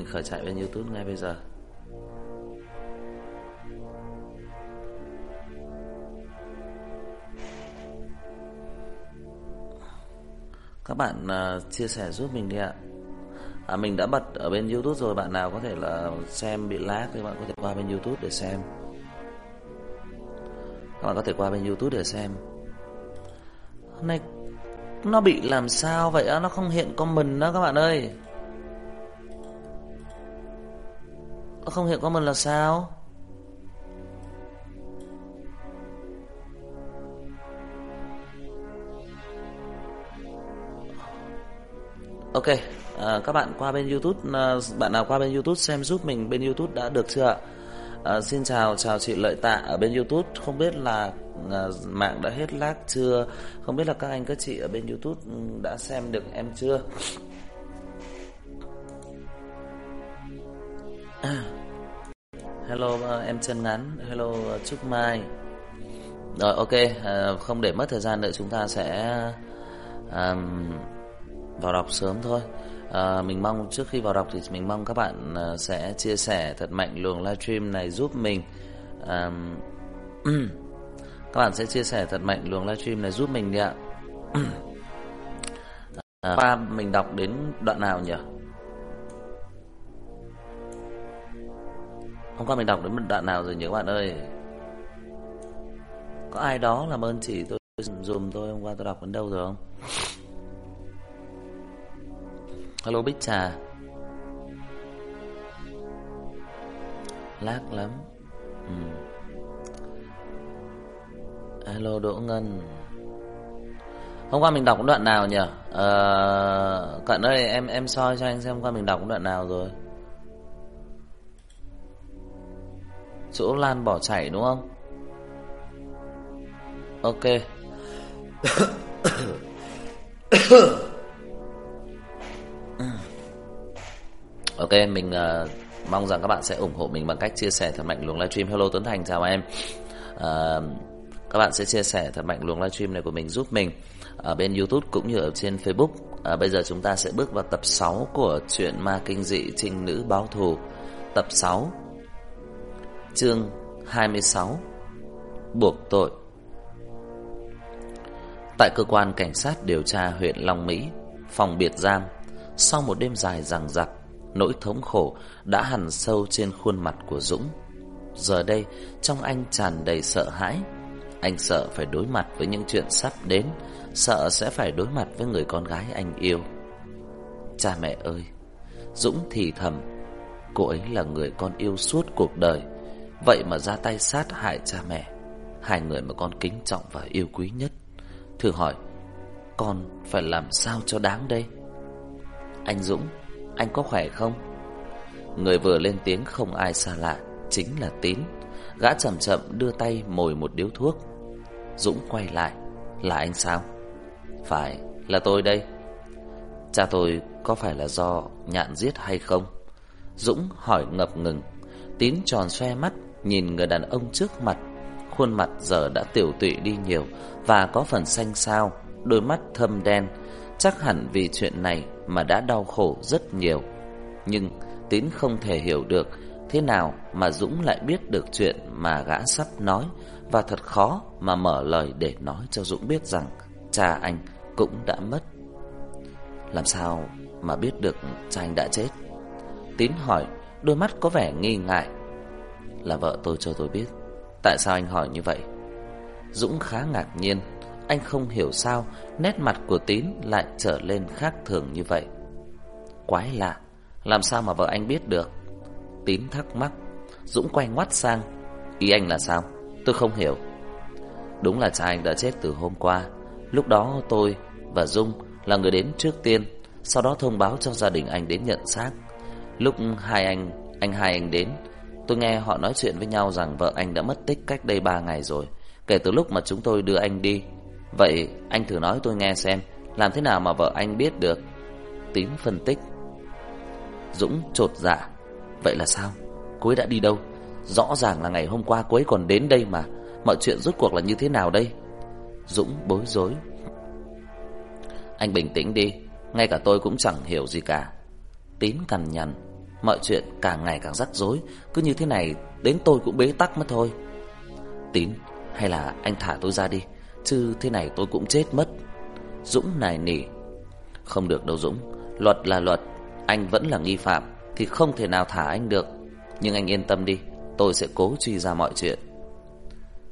Anh khởi chạy bên Youtube ngay bây giờ. Các bạn uh, chia sẻ giúp mình đi ạ. À, Mình đã bật ở bên Youtube rồi Bạn nào có thể là xem bị lag Thì bạn có thể qua bên Youtube để xem. Các bạn có thể qua bên Youtube để xem. Hôm nay Nó bị làm sao vậy á? Nó không hiện comment đó các bạn ơi. Nó không hiện comment là sao Ok, à, các bạn qua bên YouTube, à, bạn nào qua bên YouTube xem giúp mình bên YouTube đã được chưa ạ? À, xin chào, chào chị Lợi Tạ ở bên YouTube. Không biết là à, mạng đã hết lag chưa? Không biết là các anh các chị ở bên YouTube ừ, đã xem được em chưa? À, Hello uh, em chân ngắn, hello uh, Trúc Mai. Rồi ok, uh, không để mất thời gian nữa chúng ta sẽ um, vào đọc sớm thôi à, Mình mong trước khi vào đọc thì mình mong các bạn à, sẽ chia sẻ thật mạnh luồng livestream này giúp mình à, Các bạn sẽ chia sẻ thật mạnh luồng livestream này giúp mình đi ạ à, Qua mình đọc đến đoạn nào nhỉ? Hôm qua mình đọc đến một đoạn nào rồi nhớ bạn ơi? Có ai đó làm ơn chỉ tôi dùm tôi hôm qua tôi đọc đến đâu rồi không? Hello Bích Trà. Lác lắm. Ừ. Hello Đỗ Ngân. Hôm qua mình đọc đoạn nào nhỉ? Ờ, Cận ơi em em soi cho anh xem hôm qua mình đọc đoạn nào rồi. Chỗ Lan bỏ chảy đúng không Ok Ok, mình uh, mong rằng các bạn sẽ ủng hộ mình bằng cách chia sẻ thật mạnh luồng livestream. Hello Tuấn Thành, chào em. Uh, các bạn sẽ chia sẻ thật mạnh luồng livestream này của mình giúp mình ở bên YouTube cũng như ở trên Facebook. À, bây giờ chúng ta sẽ bước vào tập 6 của truyện ma kinh dị trinh nữ báo thù. Tập 6 Chương 26 Buộc tội. Tại cơ quan cảnh sát điều tra huyện Long Mỹ, Phòng biệt giam, Sau một đêm dài rằng rặc Nỗi thống khổ đã hằn sâu trên khuôn mặt của Dũng. Giờ đây, trong anh tràn đầy sợ hãi. Anh sợ phải đối mặt với những chuyện sắp đến, Sợ sẽ phải đối mặt với người con gái anh yêu. Cha mẹ ơi, Dũng thì thầm, Cô ấy là người con yêu suốt cuộc đời. Vậy mà ra tay sát hại cha mẹ. Hai người mà con kính trọng và yêu quý nhất. Thử hỏi, Con phải làm sao cho đáng đây? Anh Dũng, Anh có khỏe không? Người vừa lên tiếng không ai xa lạ, Chính là Tín. Gã chậm chậm đưa tay mồi một điếu thuốc. Dũng quay lại, Là anh sao? Phải, là tôi đây. Cha tôi có phải là do nhạn giết hay không? Dũng hỏi ngập ngừng. Tín tròn xoe mắt Nhìn người đàn ông trước mặt, Khuôn mặt giờ đã tiểu tụy đi nhiều Và có phần xanh xao, Đôi mắt thâm đen. Chắc hẳn vì chuyện này mà đã đau khổ rất nhiều. Nhưng Tín không thể hiểu được Thế nào mà Dũng lại biết được chuyện mà gã sắp nói. Và thật khó mà mở lời để nói cho Dũng biết rằng Cha anh cũng đã mất. Làm sao mà biết được cha anh đã chết? Tín hỏi, Đôi mắt có vẻ nghi ngại. Là vợ tôi cho tôi biết. Tại sao anh hỏi như vậy? Dũng khá ngạc nhiên. Anh không hiểu sao Nét mặt của Tín lại trở lên khác thường như vậy. Quái lạ, Làm sao mà vợ anh biết được? Tín thắc mắc. Dũng quay ngoắt sang. Ý anh là sao? Tôi không hiểu. Đúng là cha anh đã chết từ hôm qua. Lúc đó tôi và Dung là người đến trước tiên, Sau đó thông báo cho gia đình anh đến nhận xác. Lúc hai anh Anh hai anh đến Tôi nghe họ nói chuyện với nhau rằng vợ anh đã mất tích cách đây ba ngày rồi. Kể từ lúc mà chúng tôi đưa anh đi. Vậy anh thử nói tôi nghe xem, Làm thế nào mà vợ anh biết được Tín phân tích? Dũng trột dạ. Vậy là sao? Cô ấy đã đi đâu? Rõ ràng là ngày hôm qua cô ấy còn đến đây mà. Mọi chuyện rốt cuộc là như thế nào đây? Dũng bối rối. Anh bình tĩnh đi. Ngay cả tôi cũng chẳng hiểu gì cả. Tín cằn nhằn. Mọi chuyện càng ngày càng rắc rối. Cứ như thế này, đến tôi cũng bế tắc mất thôi. Tín, Hay là anh thả tôi ra đi, Chứ thế này tôi cũng chết mất. Dũng nài nỉ. Không được đâu Dũng, Luật là luật, Anh vẫn là nghi phạm, Thì không thể nào thả anh được. Nhưng anh yên tâm đi, Tôi sẽ cố truy ra mọi chuyện.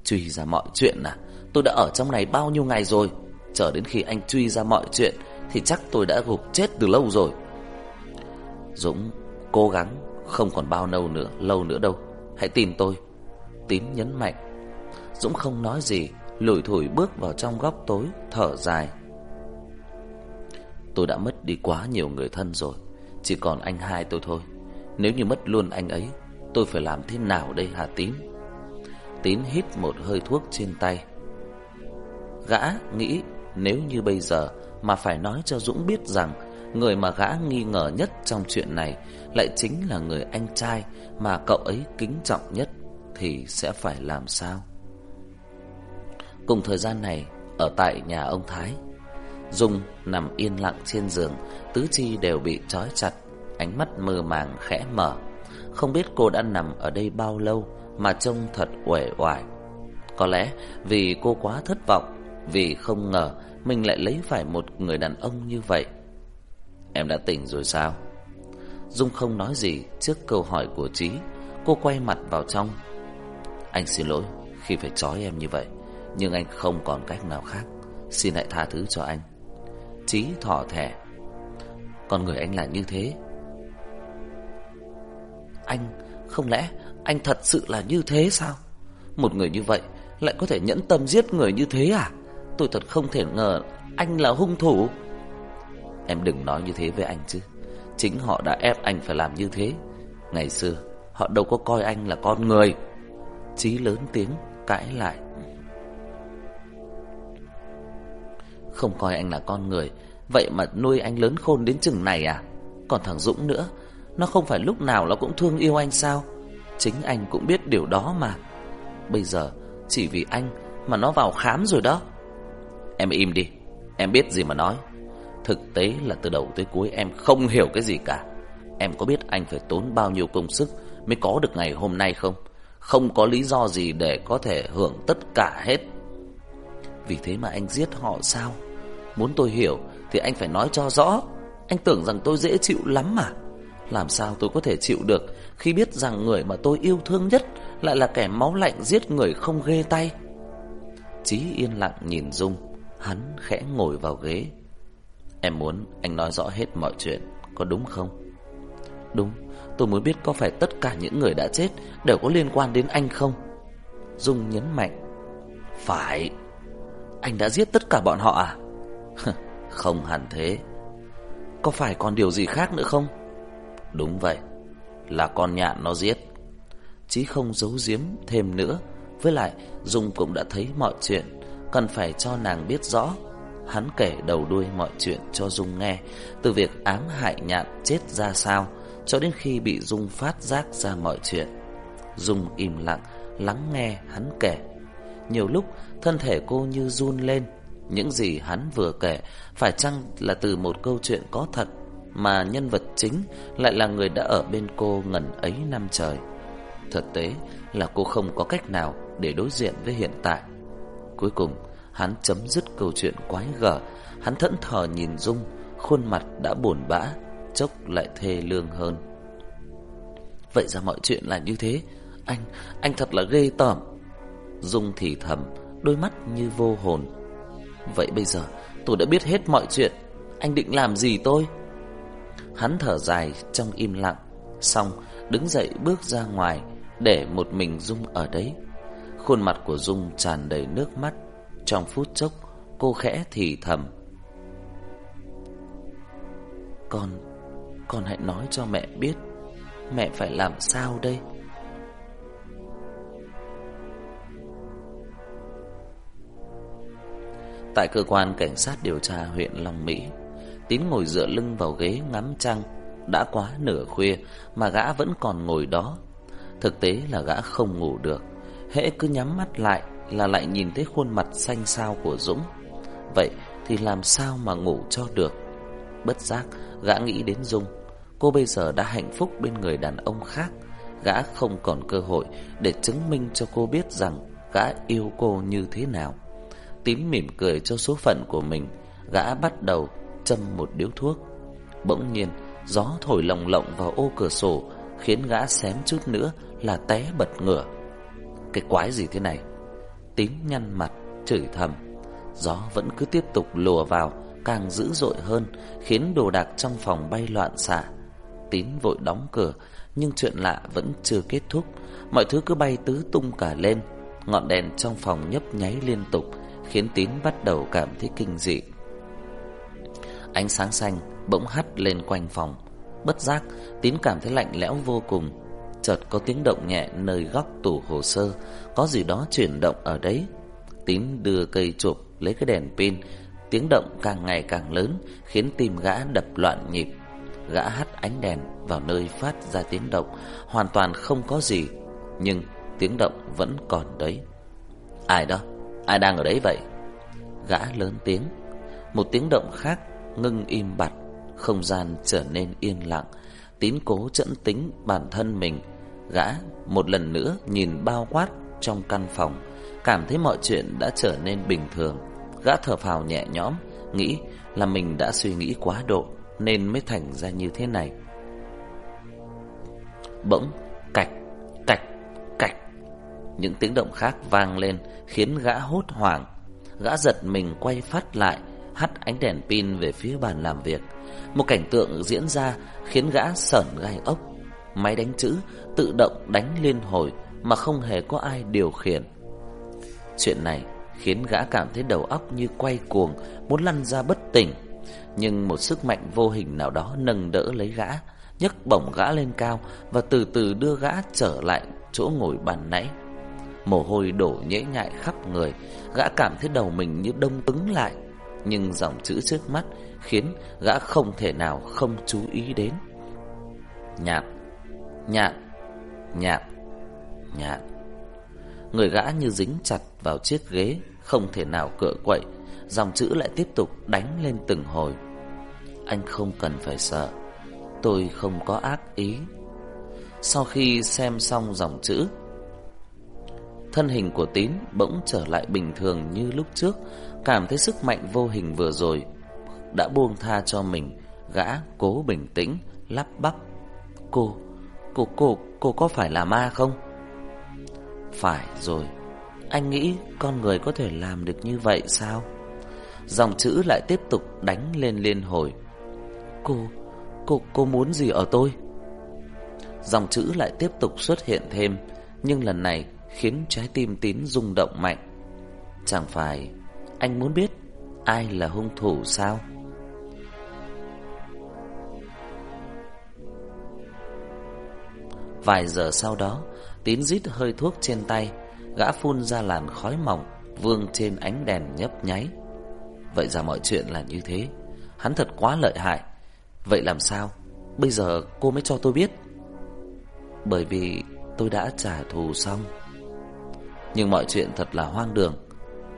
Truy ra mọi chuyện à? Tôi đã ở trong này bao nhiêu ngày rồi? Chờ đến khi anh truy ra mọi chuyện, Thì chắc tôi đã gục chết từ lâu rồi. Dũng cố gắng, Không còn bao lâu nữa Lâu nữa đâu. Hãy tìm tôi. Tín nhấn mạnh. Dũng không nói gì, Lủi thủi bước vào trong góc tối, Thở dài. Tôi đã mất đi quá nhiều người thân rồi. Chỉ còn anh hai tôi thôi. Nếu như mất luôn anh ấy, Tôi phải làm thế nào đây hả Tín? Tín hít một hơi thuốc trên tay. Gã nghĩ nếu như bây giờ mà phải nói cho Dũng biết rằng người mà gã nghi ngờ nhất trong chuyện này lại chính là người anh trai mà cậu ấy kính trọng nhất thì sẽ phải làm sao? Cùng thời gian này, ở tại nhà ông Thái, Dung nằm yên lặng trên giường, tứ chi đều bị trói chặt, ánh mắt mơ màng khẽ mở. Không biết cô đã nằm ở đây bao lâu mà trông thật uể oải. Có lẽ vì cô quá thất vọng, vì không ngờ mình lại lấy phải một người đàn ông như vậy. Em đã tỉnh rồi sao? Dung không nói gì trước câu hỏi của Trí, cô quay mặt vào trong. Anh xin lỗi khi phải trói em như vậy, nhưng anh không còn cách nào khác. Xin hãy tha thứ cho anh. Trí thỏ thẻ. Con người anh là như thế. Anh, không lẽ anh thật sự là như thế sao? Một người như vậy lại có thể nhẫn tâm giết người như thế à? Tôi thật không thể ngờ anh là hung thủ. Em đừng nói như thế với anh chứ. Chính họ đã ép anh phải làm như thế. Ngày xưa, họ đâu có coi anh là con người. Chí lớn tiếng cãi lại. Không coi anh là con người, vậy mà nuôi anh lớn khôn đến chừng này à? Còn thằng Dũng nữa, nó không phải lúc nào nó cũng thương yêu anh sao? Chính anh cũng biết điều đó mà. Bây giờ, chỉ vì anh mà nó vào khám rồi đó. Em im đi Em biết gì mà nói Thực tế là từ đầu tới cuối em không hiểu cái gì cả. Em có biết anh phải tốn bao nhiêu công sức Mới có được ngày hôm nay không? Không có lý do gì để có thể hưởng tất cả hết. Vì thế mà anh giết họ sao? Muốn tôi hiểu Thì anh phải nói cho rõ. Anh tưởng rằng tôi dễ chịu lắm mà. Làm sao tôi có thể chịu được Khi biết rằng người mà tôi yêu thương nhất Lại là kẻ máu lạnh giết người không ghê tay? Chí yên lặng nhìn Dung. Hắn khẽ ngồi vào ghế. Em muốn anh nói rõ hết mọi chuyện, Có đúng không? Đúng, Tôi muốn biết có phải tất cả những người đã chết Đều có liên quan đến anh không? Dung nhấn mạnh. Phải. Anh đã giết tất cả bọn họ à? Không hẳn thế. Có phải còn điều gì khác nữa không? Đúng vậy, Là con nhạn nó giết. Chí không giấu giếm thêm nữa, Với lại Dung cũng đã thấy mọi chuyện, cần phải cho nàng biết rõ. Hắn kể đầu đuôi mọi chuyện cho Dung nghe, từ việc ám hại nhạn chết ra sao, cho đến khi bị Dung phát giác ra mọi chuyện. Dung im lặng, lắng nghe hắn kể. Nhiều lúc, thân thể cô như run lên, những gì hắn vừa kể phải chăng là từ một câu chuyện có thật mà nhân vật chính lại là người đã ở bên cô ngần ấy năm trời. Thực tế là cô không có cách nào để đối diện với hiện tại. Cuối cùng, hắn chấm dứt câu chuyện quái gở, hắn thẫn thờ nhìn Dung, khuôn mặt đã buồn bã, chốc lại thê lương hơn. Vậy ra mọi chuyện là như thế, anh, anh thật là ghê tởm. Dung thì thầm, đôi mắt như vô hồn. Vậy bây giờ, tôi đã biết hết mọi chuyện, anh định làm gì tôi? Hắn thở dài trong im lặng, xong đứng dậy bước ra ngoài để một mình Dung ở đấy. Khuôn mặt của Dung tràn đầy nước mắt. Trong phút chốc, cô khẽ thì thầm. Con, con hãy nói cho mẹ biết, mẹ phải làm sao đây? Tại cơ quan cảnh sát điều tra huyện Long Mỹ, Tín ngồi dựa lưng vào ghế ngắm trăng. Đã quá nửa khuya mà gã vẫn còn ngồi đó. Thực tế là gã không ngủ được, hễ cứ nhắm mắt lại là lại nhìn thấy khuôn mặt xanh xao của Dũng. Vậy thì làm sao mà ngủ cho được? Bất giác, gã nghĩ đến Dung. Cô bây giờ đã hạnh phúc bên người đàn ông khác Gã không còn cơ hội Để chứng minh cho cô biết rằng Gã yêu cô như thế nào tím mỉm cười cho số phận của mình Gã bắt đầu châm một điếu thuốc Bỗng nhiên Gió thổi lồng lộng vào ô cửa sổ Khiến gã xém chút nữa Là té bật ngửa Cái quái gì thế này Tín nhăn mặt, chửi thầm. Gió vẫn cứ tiếp tục lùa vào, Càng dữ dội hơn, Khiến đồ đạc trong phòng bay loạn xạ. Tín vội đóng cửa, Nhưng chuyện lạ vẫn chưa kết thúc. Mọi thứ cứ bay tứ tung cả lên. Ngọn đèn trong phòng nhấp nháy liên tục, Khiến Tín bắt đầu cảm thấy kinh dị. Ánh sáng xanh bỗng hắt lên quanh phòng. Bất giác, Tín cảm thấy lạnh lẽo vô cùng. Chợt có tiếng động nhẹ nơi góc tủ hồ sơ, Có gì đó chuyển động ở đấy. Tín đưa cây chụp lấy cái đèn pin, Tiếng động càng ngày càng lớn, Khiến tim gã đập loạn nhịp. Gã hắt ánh đèn vào nơi phát ra tiếng động, Hoàn toàn không có gì, Nhưng tiếng động vẫn còn đấy. Ai đó? Ai đang ở đấy vậy? Gã lớn tiếng. Một tiếng động khác ngưng im bặt, Không gian trở nên yên lặng. Tín cố chẫn tính bản thân mình. Gã một lần nữa nhìn bao quát trong căn phòng, Cảm thấy mọi chuyện đã trở nên bình thường. Gã thở phào nhẹ nhõm, Nghĩ là mình đã suy nghĩ quá độ Nên mới thành ra như thế này. Bỗng, Cạch Cạch Cạch. Những tiếng động khác vang lên, Khiến gã hốt hoảng. Gã giật mình quay phát lại Hắt ánh đèn pin về phía bàn làm việc Một cảnh tượng diễn ra Khiến gã sởn gai ốc Máy đánh chữ tự động đánh liên hồi Mà không hề có ai điều khiển Chuyện này khiến gã cảm thấy đầu óc như quay cuồng, muốn lăn ra bất tỉnh. Nhưng một sức mạnh vô hình nào đó nâng đỡ lấy gã, nhấc bổng gã lên cao và từ từ đưa gã trở lại chỗ ngồi bàn nãy. Mồ hôi đổ nhễ nhại khắp người, gã cảm thấy đầu mình như đông cứng lại. Nhưng dòng chữ trước mắt khiến gã không thể nào không chú ý đến. nhạt nhạt nhạt nhạt Người gã như dính chặt vào chiếc ghế, Không thể nào cựa quậy. Dòng chữ lại tiếp tục đánh lên từng hồi. Anh không cần phải sợ, Tôi không có ác ý. Sau khi xem xong dòng chữ, Thân hình của Tín bỗng trở lại bình thường như lúc trước Cảm thấy sức mạnh vô hình vừa rồi Đã buông tha cho mình Gã cố bình tĩnh Lắp bắp. Cô, cô, cô, cô có phải là ma không? Phải rồi Anh nghĩ con người có thể làm được như vậy sao? Dòng chữ lại tiếp tục đánh lên liên hồi. Cô Cô cô muốn gì ở tôi? Dòng chữ lại tiếp tục xuất hiện thêm Nhưng lần này khiến trái tim tín rung động mạnh. Chẳng phải anh muốn biết Ai là hung thủ sao? Vài giờ sau đó, Tín rít hơi thuốc trên tay, Gã phun ra làn khói mỏng Vương trên ánh đèn nhấp nháy. Vậy ra mọi chuyện là như thế. Hắn thật quá lợi hại. Vậy làm sao? Bây giờ cô mới cho tôi biết. Bởi vì tôi đã trả thù xong. Nhưng mọi chuyện thật là hoang đường.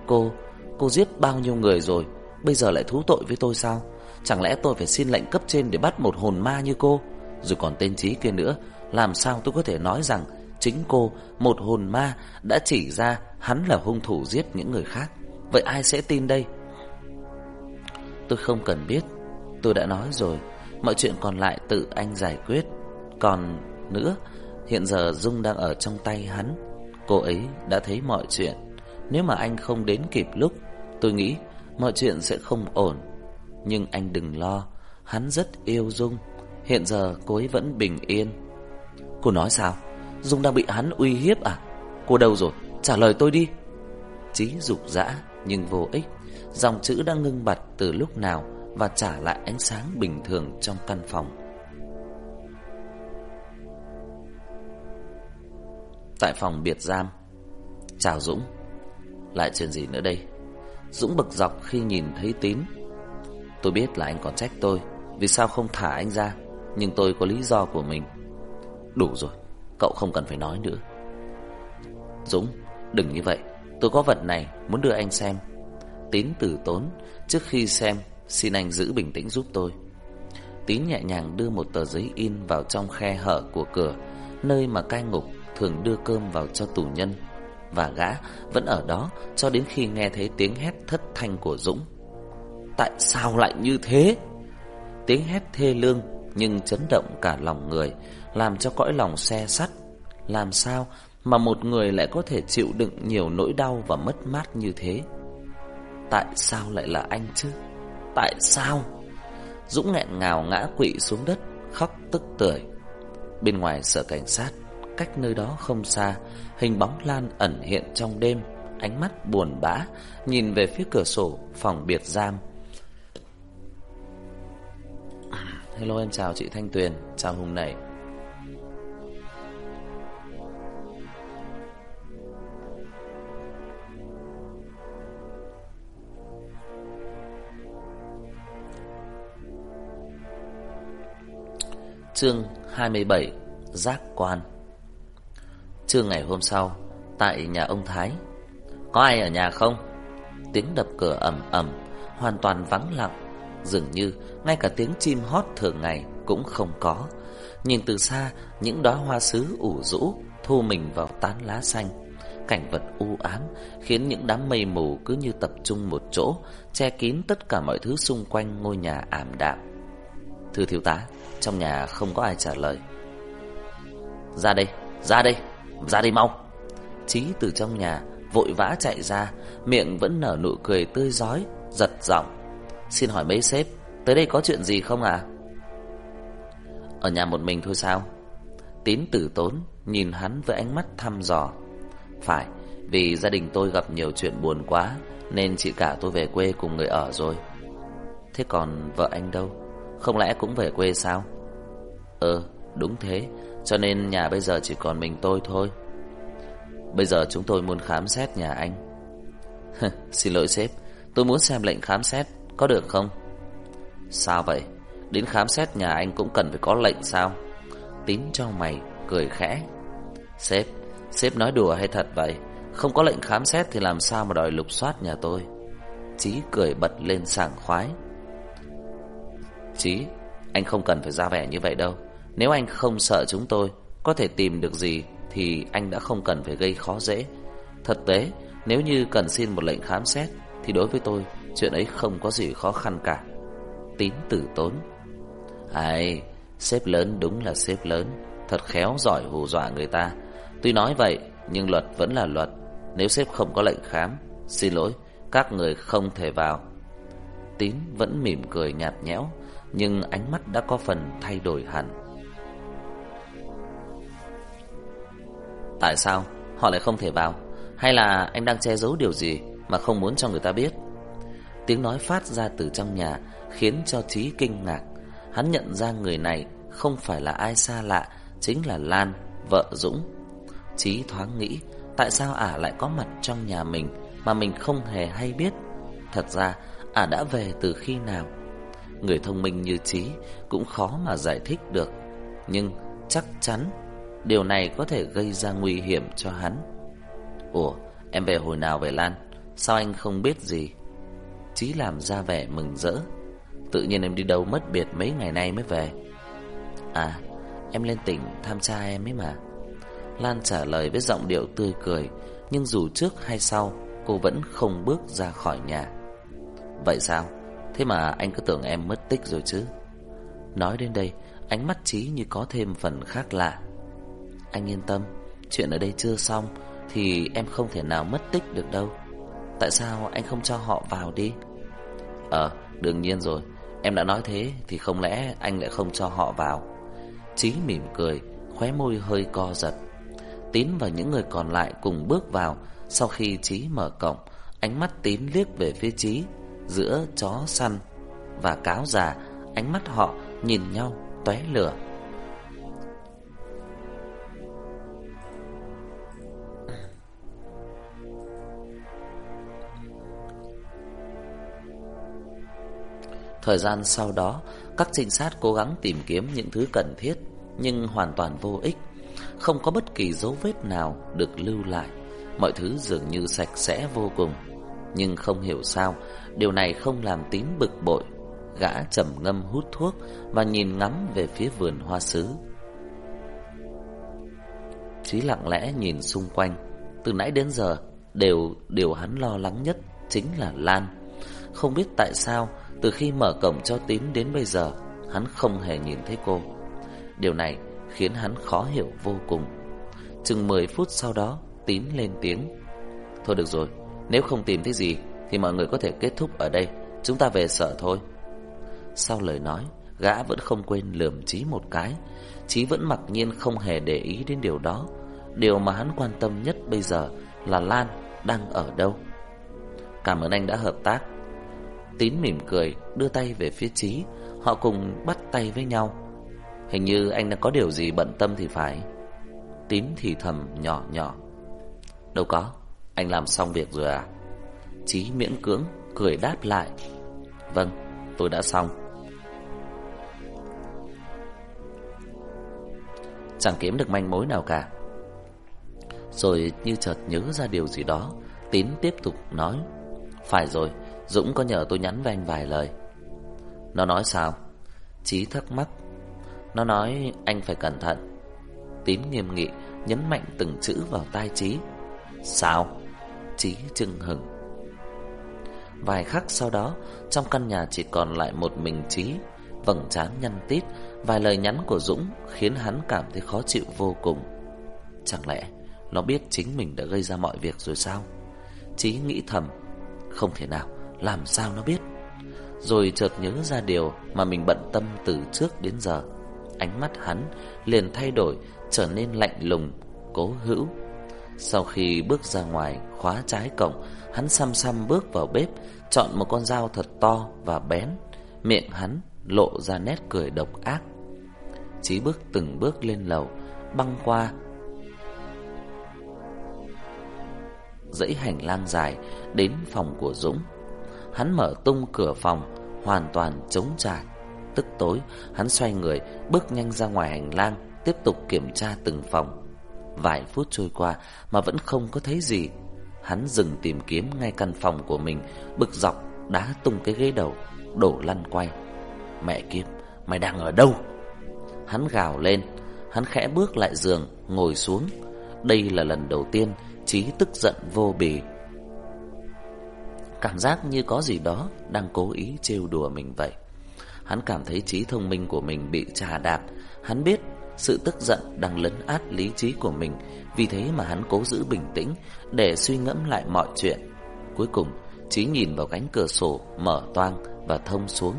Cô Cô giết bao nhiêu người rồi Bây giờ lại thú tội với tôi sao Chẳng lẽ tôi phải xin lệnh cấp trên để bắt một hồn ma như cô Rồi còn tên trí kia nữa Làm sao tôi có thể nói rằng Chính cô, một hồn ma, đã chỉ ra hắn là hung thủ giết những người khác. Vậy ai sẽ tin đây? Tôi không cần biết. Tôi đã nói rồi, mọi chuyện còn lại tự anh giải quyết. Còn nữa, hiện giờ Dung đang ở trong tay hắn. Cô ấy đã thấy mọi chuyện. Nếu mà anh không đến kịp lúc, tôi nghĩ mọi chuyện sẽ không ổn. Nhưng anh đừng lo, hắn rất yêu Dung. Hiện giờ cô ấy vẫn bình yên. Cô nói sao? Dung đang bị hắn uy hiếp à Cô đâu rồi trả lời tôi đi Chí dục dã nhưng vô ích Dòng chữ đã ngưng bặt từ lúc nào Và trả lại ánh sáng bình thường trong căn phòng Tại phòng biệt giam Chào Dũng lại chuyện gì nữa đây? Dũng bực dọc khi nhìn thấy Tín. Tôi biết là anh còn trách tôi Vì sao không thả anh ra Nhưng tôi có lý do của mình. Đủ rồi Cậu không cần phải nói nữa. Dũng Đừng như vậy. Tôi có vật này Muốn đưa anh xem. Tín từ tốn Trước khi xem Xin anh giữ bình tĩnh giúp tôi. Tín nhẹ nhàng đưa một tờ giấy in vào trong khe hở của cửa, nơi mà cai ngục thường đưa cơm vào cho tù nhân. Và gã vẫn ở đó cho đến khi nghe thấy tiếng hét thất thanh của Dũng. Tại sao lại như thế? Tiếng hét thê lương nhưng chấn động cả lòng người, làm cho cõi lòng xe sắt. Làm sao mà một người lại có thể chịu đựng nhiều nỗi đau và mất mát như thế? Tại sao lại là anh chứ? Tại sao? Dũng nghẹn ngào ngã quỵ xuống đất, khóc tức tưởi. Bên ngoài sở cảnh sát, cách nơi đó không xa, hình bóng Lan ẩn hiện trong đêm, ánh mắt buồn bã, nhìn về phía cửa sổ phòng biệt giam. Hello em chào chị Thanh Tuyền, chào Hùng Nảy. Chương 27 Giác quan Trưa ngày hôm sau Tại nhà ông Thái. Có ai ở nhà không? Tiếng đập cửa ầm ầm Hoàn toàn vắng lặng. Dường như ngay cả tiếng chim hót thường ngày Cũng không có. Nhìn từ xa Những đóa hoa sứ ủ rũ Thu mình vào tán lá xanh. Cảnh vật u ám Khiến những đám mây mù cứ như tập trung một chỗ Che kín tất cả mọi thứ xung quanh ngôi nhà ảm đạm. Thưa thiếu tá trong nhà không có ai trả lời. Ra đây, ra đây, ra đi mau. Chí từ trong nhà vội vã chạy ra, Miệng vẫn nở nụ cười tươi giói Giật giọng. Xin hỏi mấy sếp, Tới đây có chuyện gì không à Ở nhà một mình thôi sao? Tín tử tốn Nhìn hắn với ánh mắt thăm dò. Phải, Vì gia đình tôi gặp nhiều chuyện buồn quá, Nên chị cả tôi về quê cùng người ở rồi. Thế còn vợ anh đâu? Không lẽ cũng về quê sao? Ờ đúng thế. Cho nên nhà bây giờ chỉ còn mình tôi thôi. Bây giờ chúng tôi muốn khám xét nhà anh. Xin lỗi sếp Tôi muốn xem lệnh khám xét Có được không? Sao vậy? Đến khám xét nhà anh cũng cần phải có lệnh sao? Tín cho mày Cười khẽ. Sếp Sếp nói đùa hay thật vậy? Không có lệnh khám xét thì làm sao mà đòi lục soát nhà tôi? Chí cười bật lên sảng khoái. Chí, anh không cần phải ra vẻ như vậy đâu. Nếu anh không sợ chúng tôi có thể tìm được gì thì anh đã không cần phải gây khó dễ. thật tế, nếu như cần xin một lệnh khám xét thì đối với tôi chuyện ấy không có gì khó khăn cả. Tín tử tốn. Ai, sếp lớn đúng là sếp lớn, thật khéo giỏi hù dọa người ta. Tuy nói vậy, nhưng luật vẫn là luật. Nếu sếp không có lệnh khám, xin lỗi, các người không thể vào. Tín vẫn mỉm cười nhạt nhẽo nhưng ánh mắt đã có phần thay đổi hẳn. Tại sao họ lại không thể vào? Hay là anh đang che giấu điều gì mà không muốn cho người ta biết? Tiếng nói phát ra từ trong nhà khiến cho Trí kinh ngạc. Hắn nhận ra người này không phải là ai xa lạ, chính là Lan, vợ Dũng. Trí thoáng nghĩ, tại sao ả lại có mặt trong nhà mình mà mình không hề hay biết? Thật ra, ả đã về từ khi nào? Người thông minh như Trí cũng khó mà giải thích được Nhưng chắc chắn Điều này có thể gây ra nguy hiểm cho hắn. Ủa, em về hồi nào về Lan? Sao anh không biết gì? Chí làm ra vẻ mừng rỡ. Tự nhiên em đi đâu mất biệt mấy ngày nay mới về? À em lên tỉnh thăm cha em ấy mà. Lan trả lời với giọng điệu tươi cười, Nhưng dù trước hay sau, Cô vẫn không bước ra khỏi nhà. Vậy sao? Thế mà anh cứ tưởng em mất tích rồi chứ. Nói đến đây, Ánh mắt trí như có thêm phần khác lạ. Anh yên tâm Chuyện ở đây chưa xong Thì em không thể nào mất tích được đâu. Tại sao anh không cho họ vào đi? Ờ đương nhiên rồi Em đã nói thế Thì không lẽ anh lại không cho họ vào? Chí mỉm cười Khóe môi hơi co giật. Tín và những người còn lại cùng bước vào. Sau khi Chí mở cổng Ánh mắt Tín liếc về phía Chí, giữa chó săn và cáo già, ánh mắt họ nhìn nhau tóe lửa. Thời gian sau đó, các trinh sát cố gắng tìm kiếm những thứ cần thiết nhưng hoàn toàn vô ích. Không có bất kỳ dấu vết nào được lưu lại. Mọi thứ dường như sạch sẽ vô cùng. Nhưng không hiểu sao Điều này không làm tín bực bội Gã trầm ngâm hút thuốc Và nhìn ngắm về phía vườn hoa sứ Chí lặng lẽ nhìn xung quanh Từ nãy đến giờ Đều điều hắn lo lắng nhất Chính là Lan Không biết tại sao từ khi mở cổng cho Tín đến bây giờ, Hắn không hề nhìn thấy cô. Điều này khiến hắn khó hiểu vô cùng. Chừng 10 phút sau đó, Tín lên tiếng. Thôi được rồi, Nếu không tìm thấy gì Thì mọi người có thể kết thúc ở đây. Chúng ta về sở thôi. Sau lời nói, Gã vẫn không quên lườm Chí một cái. Chí vẫn mặc nhiên không hề để ý đến điều đó. Điều mà hắn quan tâm nhất bây giờ Là Lan đang ở đâu. Cảm ơn anh đã hợp tác. Tín mỉm cười, Đưa tay về phía Chí. Họ cùng bắt tay với nhau. Hình như anh đã có điều gì bận tâm thì phải. Tín thì thầm nhỏ nhỏ. Đâu có, Anh làm xong việc rồi à? Chí miễn cưỡng, cười đáp lại. Vâng tôi đã xong. Chẳng kiếm được manh mối nào cả. Rồi như chợt nhớ ra điều gì đó, Tín tiếp tục nói. Phải rồi Dũng có nhờ tôi nhắn với anh vài lời. Nó nói sao? Chí thắc mắc. Nó nói anh phải cẩn thận. Tín nghiêm nghị Nhấn mạnh từng chữ vào tai Chí. Sao? Chí chưng hừng Vài khắc sau đó, Trong căn nhà chỉ còn lại một mình Chí, Vầng trán nhăn tít, Vài lời nhắn của Dũng Khiến hắn cảm thấy khó chịu vô cùng. Chẳng lẽ Nó biết chính mình đã gây ra mọi việc rồi sao? Chí nghĩ thầm, Không thể nào làm sao nó biết. Rồi chợt nhớ ra điều Mà mình bận tâm từ trước đến giờ. Ánh mắt hắn liền thay đổi, Trở nên lạnh lùng, Cố hữu. Sau khi bước ra ngoài Khóa trái cổng, Hắn xăm xăm bước vào bếp, Chọn một con dao thật to và bén. Miệng hắn lộ ra nét cười độc ác. Chí bước từng bước lên lầu, Băng qua dãy hành lang dài Đến phòng của Dũng. Hắn mở tung cửa phòng, Hoàn toàn trống trải Tức tối, hắn xoay người, Bước nhanh ra ngoài hành lang, Tiếp tục kiểm tra từng phòng. Vài phút trôi qua mà vẫn không có thấy gì. Hắn dừng tìm kiếm ngay căn phòng của mình, Bực dọc, đá tung cái ghế đầu, Đổ lăn quay. Mẹ kiếp, mày đang ở đâu? Hắn gào lên, Hắn khẽ bước lại giường, Ngồi xuống. Đây là lần đầu tiên Chí tức giận vô bì. Cảm giác như có gì đó Đang cố ý trêu đùa mình vậy. Hắn cảm thấy trí thông minh của mình bị trà đạp. Hắn biết sự tức giận đang lấn át lý trí của mình. Vì thế mà hắn cố giữ bình tĩnh Để suy ngẫm lại mọi chuyện. Cuối cùng trí nhìn vào cánh cửa sổ Mở toang và thông xuống.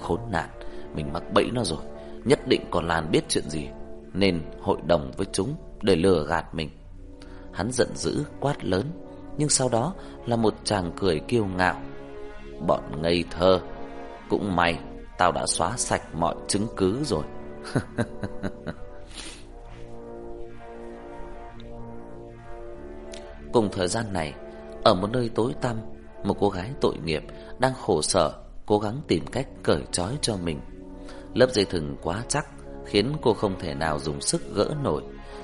Khốn nạn, Mình mắc bẫy nó rồi. Nhất định còn Lan biết chuyện gì, Nên hội đồng với chúng Để lừa gạt mình. Hắn giận dữ quát lớn. Nhưng sau đó là một chàng cười kiêu ngạo. Bọn ngây thơ. Cũng may, Tao đã xóa sạch mọi chứng cứ rồi. Cùng thời gian này, Ở một nơi tối tăm, Một cô gái tội nghiệp Đang khổ sở, Cố gắng tìm cách cởi trói cho mình. Lớp dây thừng quá chắc, Khiến cô không thể nào dùng sức gỡ nổi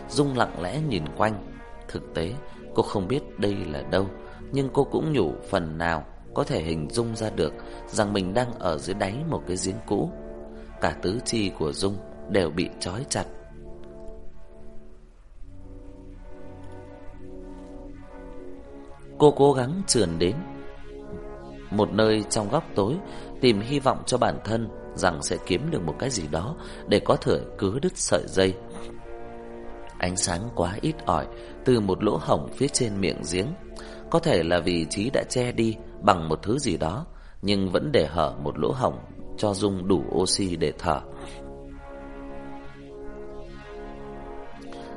Dung lặng lẽ nhìn quanh. Thực tế cô không biết đây là đâu, Nhưng cô cũng nhủ phần nào Có thể hình dung ra được Rằng mình đang ở dưới đáy một cái giếng cũ. Cả tứ chi của Dung đều bị trói chặt. Cô cố gắng trườn đến Một nơi trong góc tối, Tìm hy vọng cho bản thân Rằng sẽ kiếm được một cái gì đó Để có thể cứ đứt sợi dây. Ánh sáng quá ít ỏi Từ một lỗ hổng phía trên miệng giếng. Có thể là vì trí đã che đi Bằng một thứ gì đó, Nhưng vẫn để hở một lỗ hổng Cho Dung đủ oxy để thở.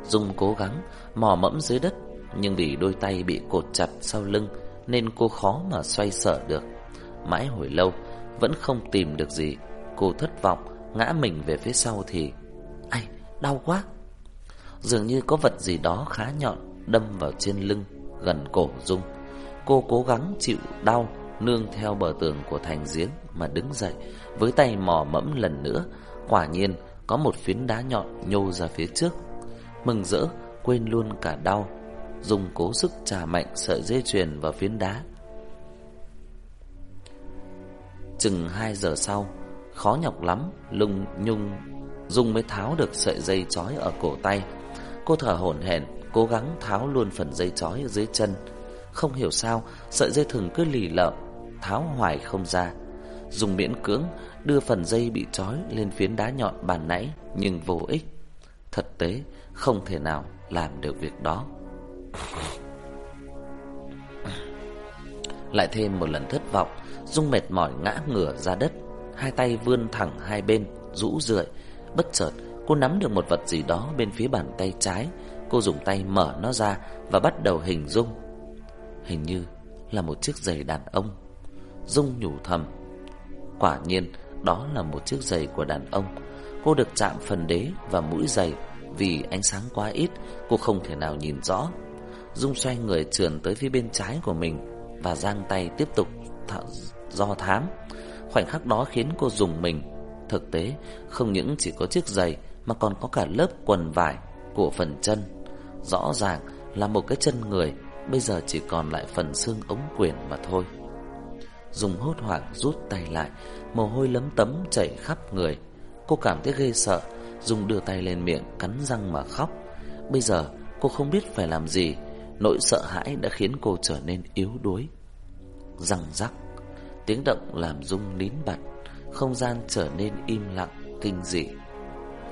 Dung cố gắng mò mẫm dưới đất, Nhưng vì đôi tay bị cột chặt sau lưng Nên cô khó mà xoay sở được. Mãi hồi lâu, Vẫn không tìm được gì. Cô thất vọng, Ngã mình về phía sau thì, Ai, đau quá. Dường như có vật gì đó khá nhọn Đâm vào trên lưng, Gần cổ Dung. Cô cố gắng chịu đau, Nương theo bờ tường của thành giếng Mà đứng dậy, Với tay mò mẫm lần nữa. Quả nhiên, có một phiến đá nhọn nhô ra phía trước. Mừng rỡ, Quên luôn cả đau. Dùng cố sức trà mạnh, sợi dây chuyền vào phiến đá. Chừng 2 giờ sau, Khó nhọc lắm, Lung nhung, Dung mới tháo được sợi dây chói ở cổ tay. Cô thở hổn hển Cố gắng tháo luôn phần dây chói ở dưới chân Không hiểu sao Sợi dây thừng cứ lì lợm Tháo hoài không ra Dùng miễn cưỡng đưa phần dây bị trói lên phiến đá nhọn bàn nãy nhưng vô ích. Thực tế không thể nào làm được việc đó. Lại thêm một lần thất vọng, Dung mệt mỏi ngã ngửa ra đất, hai tay vươn thẳng hai bên, rũ rượi. Bất chợt, cô nắm được một vật gì đó bên phía bàn tay trái. Cô dùng tay mở nó ra và bắt đầu hình dung. Hình như là một chiếc giày đàn ông. Dung nhủ thầm. Quả nhiên, đó là một chiếc giày của đàn ông. Cô được chạm phần đế và mũi giày vì ánh sáng quá ít, cô không thể nào nhìn rõ. Dung xoay người trườn tới phía bên trái của mình và giang tay tiếp tục do thám. Khoảnh khắc đó khiến cô dùng mình. Thực tế, không những chỉ có chiếc giày mà còn có cả lớp quần vải của phần chân. Rõ ràng là một cái chân người, bây giờ chỉ còn lại phần xương ống quyền mà thôi. Dùng hốt hoảng rút tay lại Mồ hôi lấm tấm chảy khắp người Cô cảm thấy ghê sợ Dùng đưa tay lên miệng cắn răng mà khóc Bây giờ cô không biết phải làm gì Nỗi sợ hãi đã khiến cô trở nên yếu đuối Răng rắc Tiếng động làm Dung nín bặt Không gian trở nên im lặng Kinh dị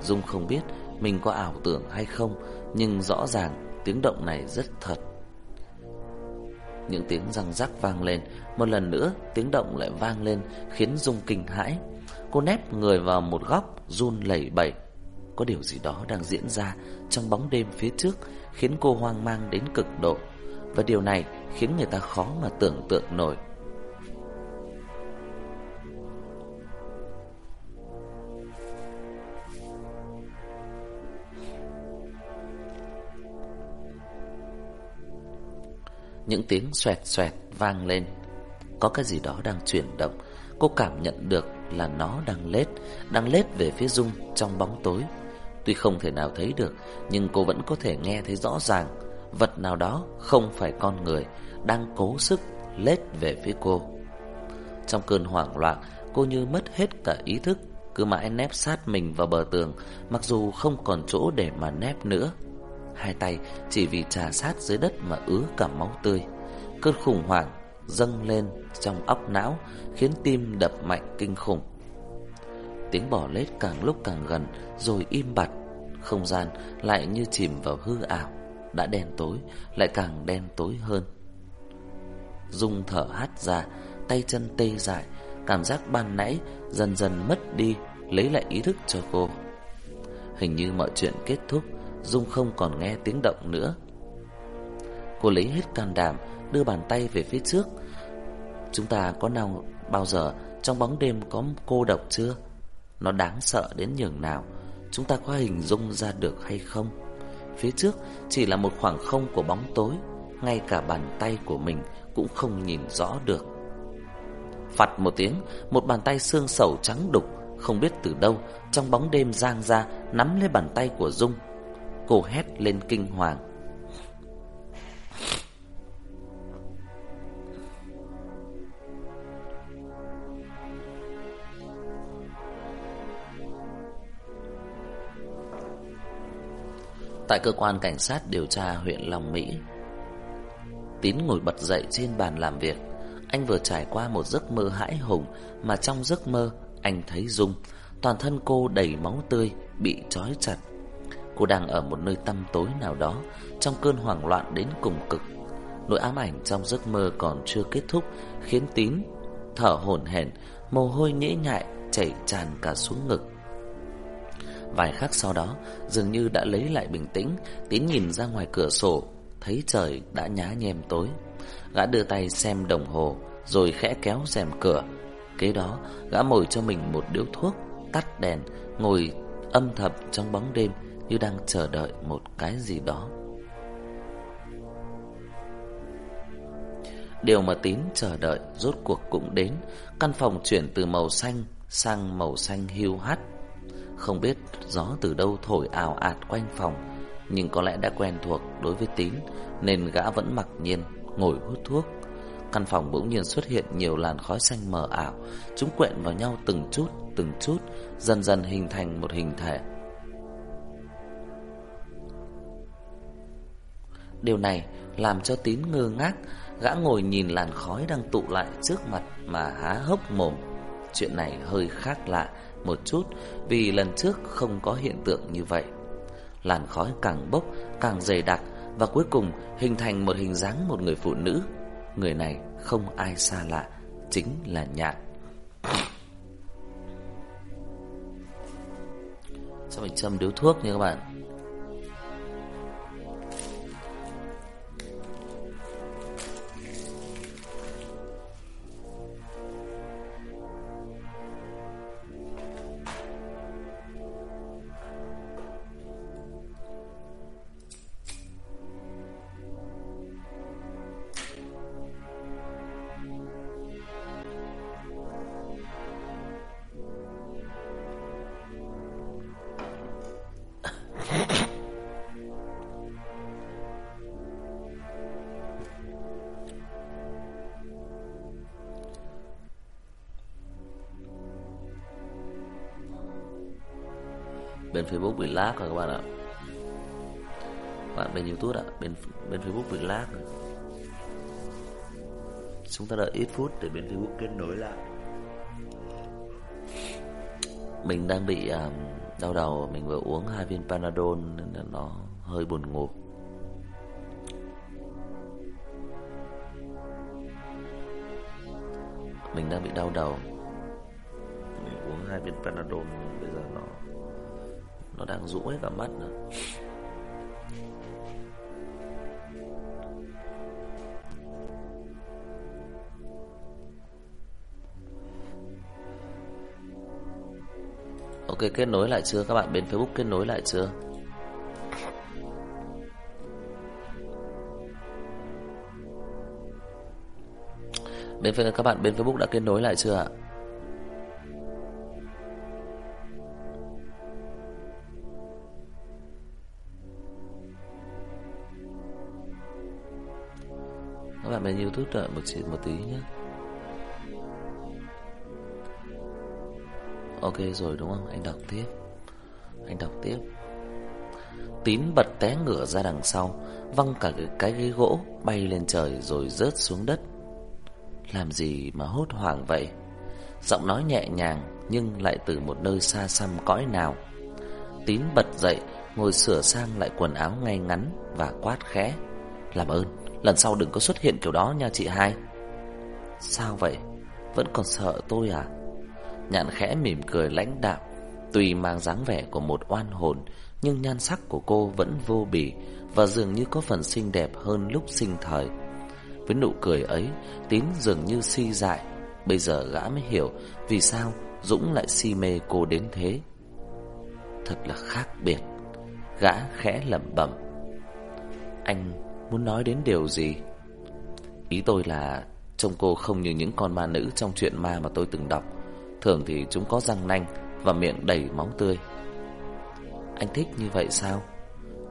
Dung không biết mình có ảo tưởng hay không, Nhưng rõ ràng tiếng động này rất thật. Những tiếng răng rắc vang lên, Một lần nữa tiếng động lại vang lên, Khiến Dung kinh hãi. Cô nép người vào một góc, run lẩy bẩy. Có điều gì đó đang diễn ra Trong bóng đêm phía trước, Khiến cô hoang mang đến cực độ. Và điều này khiến người ta khó mà tưởng tượng nổi. Những tiếng xoẹt xoẹt vang lên. Có cái gì đó đang chuyển động. Cô cảm nhận được là nó đang lết Đang lết về phía Dung trong bóng tối. Tuy không thể nào thấy được, Nhưng cô vẫn có thể nghe thấy rõ ràng. Vật nào đó không phải con người, Đang cố sức lết về phía cô. Trong cơn hoảng loạn, Cô như mất hết cả ý thức, Cứ mãi nép sát mình vào bờ tường, Mặc dù không còn chỗ để mà nép nữa. Hai tay chỉ vì trà sát dưới đất mà ứa cả máu tươi. Cơn khủng hoảng dâng lên trong óc não, Khiến tim đập mạnh kinh khủng. Tiếng bỏ lết càng lúc càng gần, Rồi im bặt. Không gian lại như chìm vào hư ảo, Đã đen tối, Lại càng đen tối hơn. Dung thở hắt ra, Tay chân tê dại, Cảm giác ban nãy dần dần mất đi, Lấy lại ý thức cho cô. Hình như mọi chuyện kết thúc Dung không còn nghe tiếng động nữa. Cô lấy hết can đảm, Đưa bàn tay về phía trước. Chúng ta có nào, bao giờ Trong bóng đêm có cô độc chưa? Nó đáng sợ đến nhường nào. Chúng ta có hình dung ra được hay không? Phía trước chỉ là một khoảng không của bóng tối. Ngay cả bàn tay của mình Cũng không nhìn rõ được. Phạt một tiếng, Một bàn tay xương sầu trắng đục, Không biết từ đâu, Trong bóng đêm giang ra, Nắm lấy bàn tay của Dung. Cô hét lên kinh hoàng. Tại cơ quan cảnh sát điều tra huyện Long Mỹ, Tín ngồi bật dậy trên bàn làm việc. Anh vừa trải qua một giấc mơ hãi hùng, Mà trong giấc mơ anh thấy Dung, Toàn thân cô đầy máu tươi, Bị trói chặt. Cô đang ở một nơi tăm tối nào đó, Trong cơn hoảng loạn đến cùng cực. Nỗi ám ảnh trong giấc mơ còn chưa kết thúc, Khiến Tín thở hổn hển, Mồ hôi nhễ nhại chảy tràn cả xuống ngực. Vài khắc sau đó, Dường như đã lấy lại bình tĩnh, Tín nhìn ra ngoài cửa sổ, Thấy trời đã nhá nhem tối. Gã đưa tay xem đồng hồ, Rồi khẽ kéo rèm cửa. Kế đó, gã mồi cho mình một điếu thuốc, Tắt đèn, Ngồi âm thầm trong bóng đêm như đang chờ đợi một cái gì đó. Điều mà Tín chờ đợi rốt cuộc cũng đến, căn phòng chuyển từ màu xanh sang màu xanh hiu hắt. Không biết gió từ đâu thổi ảo ạt quanh phòng, nhưng có lẽ đã quen thuộc đối với Tín nên gã vẫn mặc nhiên ngồi hút thuốc. Căn phòng bỗng nhiên xuất hiện nhiều làn khói xanh mờ ảo, chúng quện vào nhau từng chút, từng chút, dần dần hình thành một hình thể. Điều này làm cho Tín ngơ ngác, gã ngồi nhìn làn khói đang tụ lại trước mặt mà há hốc mồm. Chuyện này hơi khác lạ một chút vì lần trước không có hiện tượng như vậy. Làn khói càng bốc, càng dày đặc và cuối cùng hình thành một hình dáng một người phụ nữ. Người này không ai xa lạ, chính là Nhạn. Sao mình châm điếu thuốc nha các bạn? Bên Facebook bị lag rồi các bạn ạ. Bạn bên YouTube ạ, bên bên Facebook bị lag rồi. Chúng ta đợi ít phút để bên Facebook kết nối lại. Mình đang bị um, đau đầu, mình vừa uống hai viên Panadol nên là nó hơi buồn ngủ. Mình đang bị đau đầu. Mình uống hai viên Panadol nó đang rũ hết cả mắt nữa Ok, kết nối lại chưa? Các bạn bên Facebook kết nối lại chưa? Bên các bạn bên Facebook đã kết nối lại chưa ạ? Bạn đợi một, chút một tí nhé Ok rồi đúng không? Anh đọc tiếp. Anh đọc tiếp. Tín bật té ngửa ra đằng sau Văng cả cái, cái ghế gỗ Bay lên trời rồi rớt xuống đất. Làm gì mà hốt hoảng vậy? Giọng nói nhẹ nhàng Nhưng lại từ một nơi xa xăm cõi nào. Tín bật dậy Ngồi sửa sang lại quần áo ngay ngắn Và quát khẽ Làm ơn. Lần sau đừng có xuất hiện kiểu đó nha chị hai. Sao vậy? Vẫn còn sợ tôi à? Nhạn khẽ mỉm cười lãnh đạm. Tuy mang dáng vẻ của một oan hồn, Nhưng nhan sắc của cô vẫn vô bì Và dường như có phần xinh đẹp hơn lúc sinh thời. Với nụ cười ấy, Tín dường như si dại. Bây giờ gã mới hiểu Vì sao Dũng lại si mê cô đến thế. Thật là khác biệt. Gã khẽ lẩm bẩm. Anh muốn nói đến điều gì? Ý tôi là trông cô không như những con ma nữ trong chuyện ma mà tôi từng đọc. Thường thì chúng có răng nanh và miệng đầy máu tươi. Anh thích như vậy sao?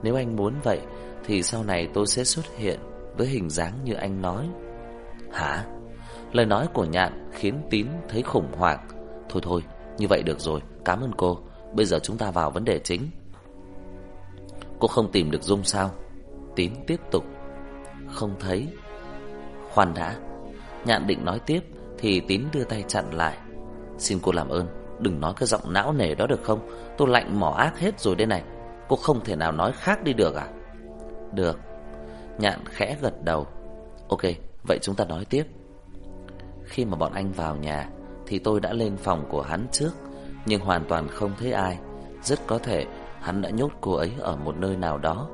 Nếu anh muốn vậy thì sau này tôi sẽ xuất hiện với hình dáng như anh nói. Hả? Lời nói của Nhạn khiến Tín thấy khủng hoảng. Thôi thôi, như vậy được rồi, cảm ơn cô. Bây giờ chúng ta vào vấn đề chính. Cô không tìm được Dung sao? Tín tiếp tục. Không thấy. Khoan đã. Nhạn định nói tiếp, Thì Tín đưa tay chặn lại. Xin cô làm ơn, Đừng nói cái giọng não nề đó được không? Tôi lạnh mỏ ác hết rồi đây này. Cô không thể nào nói khác đi được à? Được. Nhạn khẽ gật đầu. Ok, vậy chúng ta nói tiếp. Khi mà bọn anh vào nhà, Thì tôi đã lên phòng của hắn trước, Nhưng hoàn toàn không thấy ai. Rất có thể hắn đã nhốt cô ấy ở một nơi nào đó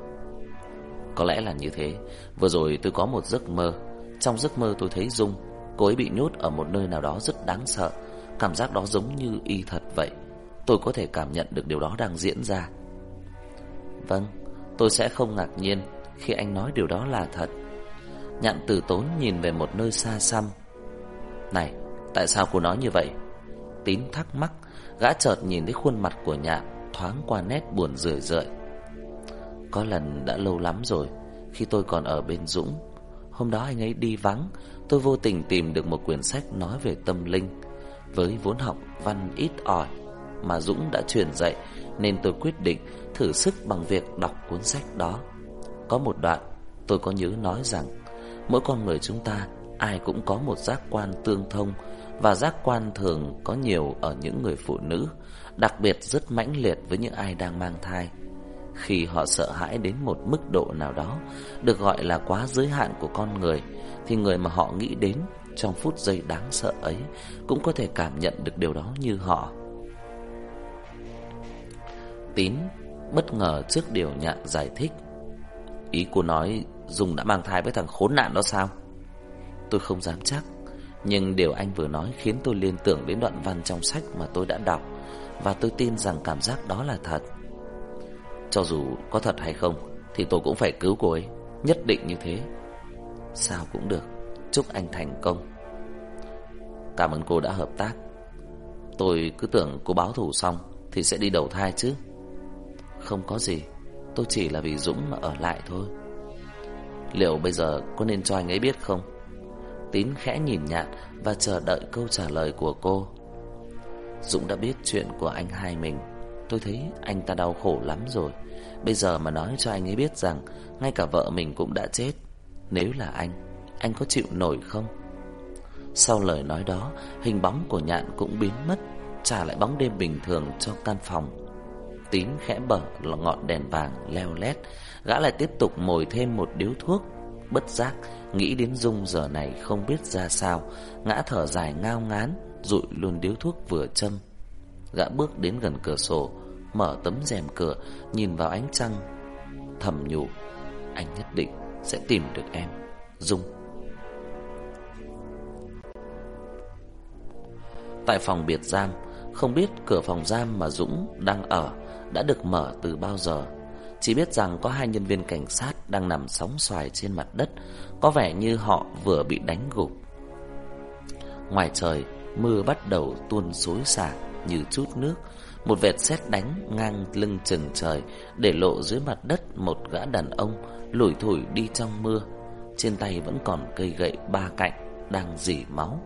có lẽ là như thế. Vừa rồi tôi có một giấc mơ. Trong giấc mơ tôi thấy Dung, Cô ấy bị nhốt ở một nơi nào đó rất đáng sợ. Cảm giác đó giống như y thật vậy. Tôi có thể cảm nhận được điều đó đang diễn ra. Vâng Tôi sẽ không ngạc nhiên Khi anh nói điều đó là thật. Nhạn từ tốn nhìn về một nơi xa xăm. Này, Tại sao cô nói như vậy? Tín thắc mắc, Gã chợt nhìn thấy khuôn mặt của nhạn Thoáng qua nét buồn rười rượi có lần đã lâu lắm rồi, Khi tôi còn ở bên Dũng. Hôm đó anh ấy đi vắng, Tôi vô tình tìm được một quyển sách nói về tâm linh. Với vốn học văn ít ỏi Mà Dũng đã truyền dạy, Nên tôi quyết định thử sức bằng việc đọc cuốn sách đó. Có một đoạn, tôi có nhớ nói rằng, Mỗi con người chúng ta, Ai cũng có một giác quan tương thông, Và giác quan thường có nhiều ở những người phụ nữ, Đặc biệt rất mãnh liệt với những ai đang mang thai khi họ sợ hãi đến một mức độ nào đó được gọi là quá giới hạn của con người thì người mà họ nghĩ đến trong phút giây đáng sợ ấy cũng có thể cảm nhận được điều đó như họ. Tín bất ngờ trước điều nhạn giải thích. Ý cô nói Dung đã mang thai với thằng khốn nạn đó sao? Tôi không dám chắc, nhưng điều anh vừa nói khiến tôi liên tưởng đến đoạn văn trong sách mà tôi đã đọc và tôi tin rằng cảm giác đó là thật. Cho dù có thật hay không, Thì tôi cũng phải cứu cô ấy, Nhất định như thế. Sao cũng được, Chúc anh thành công. Cảm ơn cô đã hợp tác. Tôi cứ tưởng cô báo thủ xong Thì sẽ đi đầu thai chứ. Không có gì, Tôi chỉ là vì Dũng mà ở lại thôi. Liệu bây giờ có nên cho anh ấy biết không? Tín khẽ nhìn nhạn Và chờ đợi câu trả lời của cô. Dũng đã biết chuyện của anh hai mình. Tôi thấy anh ta đau khổ lắm rồi. Bây giờ mà nói cho anh ấy biết rằng Ngay cả vợ mình cũng đã chết. Nếu là anh Anh có chịu nổi không? Sau lời nói đó, Hình bóng của nhạn cũng biến mất, Trả lại bóng đêm bình thường cho căn phòng. Tín khẽ bở là ngọn đèn vàng leo lét, Gã lại tiếp tục mồi thêm một điếu thuốc. Bất giác, Nghĩ đến Dung giờ này không biết ra sao, Ngã thở dài ngao ngán, Rụi luôn điếu thuốc vừa châm. Gã bước đến gần cửa sổ, Mở tấm rèm cửa, Nhìn vào ánh trăng. Thầm nhủ, Anh nhất định sẽ tìm được em. Dung. Tại phòng biệt giam, Không biết cửa phòng giam mà Dũng đang ở Đã được mở từ bao giờ. Chỉ biết rằng có hai nhân viên cảnh sát Đang nằm sóng xoài trên mặt đất, Có vẻ như họ vừa bị đánh gục. Ngoài trời, Mưa bắt đầu tuôn xối xả như chút nước, một vệt sét đánh ngang lưng chừng trời Để lộ dưới mặt đất một gã đàn ông Lủi thủi đi trong mưa. Trên tay vẫn còn cây gậy ba cạnh Đang dỉ máu.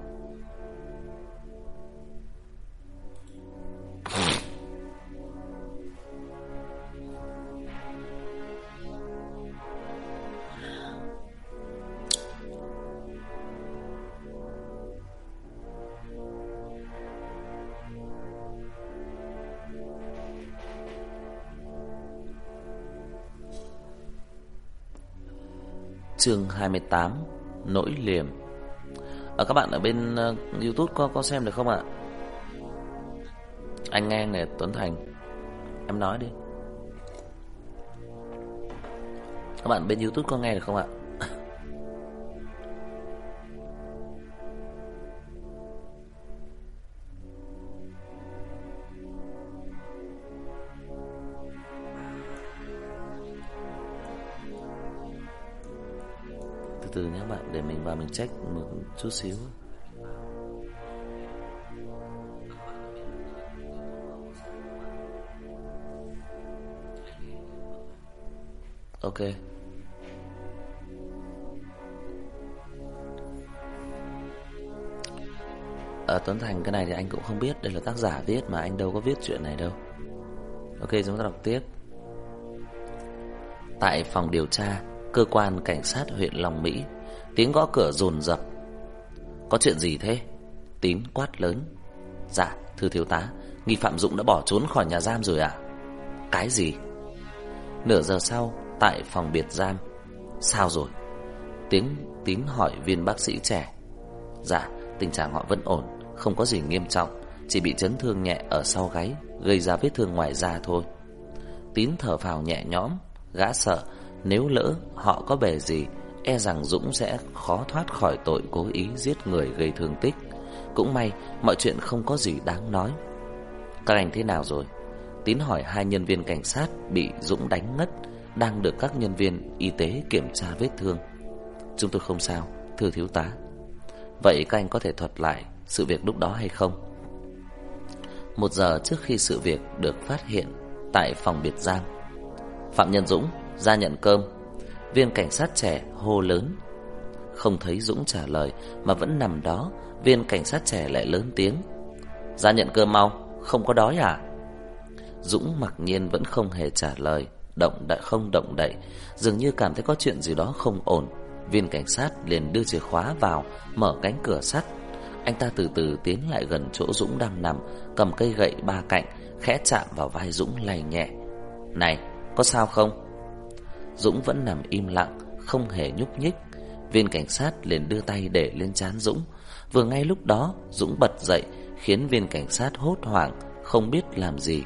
Chương 28 Nỗi liềm ở Các bạn ở bên uh, Youtube có có xem được không ạ? Anh nghe này Tuấn Thành Em nói đi Các bạn bên Youtube có nghe được không ạ? Từ nhé bạn, để mình vào mình check một chút xíu. Ok. Ở Tuấn Thành, cái này thì anh cũng không biết, Đây là tác giả viết mà anh đâu có viết chuyện này đâu. Ok, chúng ta đọc tiếp. Tại phòng điều tra cơ quan cảnh sát huyện Long Mỹ. Tiếng gõ cửa rồn rập. Có chuyện gì thế? Tín quát lớn. Dạ, thưa thiếu tá, nghi phạm Dũng đã bỏ trốn khỏi nhà giam rồi ạ. Cái gì? Nửa giờ sau, tại phòng biệt giam. Sao rồi? Tiếng Tín hỏi viên bác sĩ trẻ. Dạ, tình trạng họ vẫn ổn, không có gì nghiêm trọng, chỉ bị chấn thương nhẹ ở sau gáy, gây ra vết thương ngoài da thôi. Tín thở phào nhẹ nhõm, gã sợ nếu lỡ họ có bề gì E rằng Dũng sẽ khó thoát khỏi tội cố ý giết người gây thương tích Cũng may mọi chuyện không có gì đáng nói Các anh thế nào rồi? Tín hỏi hai nhân viên cảnh sát bị Dũng đánh ngất Đang được các nhân viên y tế kiểm tra vết thương Chúng tôi không sao, thưa thiếu tá Vậy các anh có thể thuật lại sự việc lúc đó hay không? Một giờ trước khi sự việc được phát hiện tại phòng biệt giam Phạm Nhân Dũng ra nhận cơm. Viên cảnh sát trẻ hô lớn. Không thấy Dũng trả lời, Mà vẫn nằm đó, Viên cảnh sát trẻ lại lớn tiếng. Ra nhận cơm mau, Không có đói à? Dũng mặc nhiên vẫn không hề trả lời, Động đậy, không động đậy. Dường như cảm thấy có chuyện gì đó không ổn. Viên cảnh sát liền đưa chìa khóa vào, Mở cánh cửa sắt. Anh ta từ từ tiến lại gần chỗ Dũng đang nằm, Cầm cây gậy ba cạnh, Khẽ chạm vào vai Dũng lay nhẹ. Này, có sao không? Dũng vẫn nằm im lặng, Không hề nhúc nhích. Viên cảnh sát liền đưa tay để lên chán Dũng. Vừa ngay lúc đó, Dũng bật dậy, Khiến viên cảnh sát hốt hoảng, Không biết làm gì.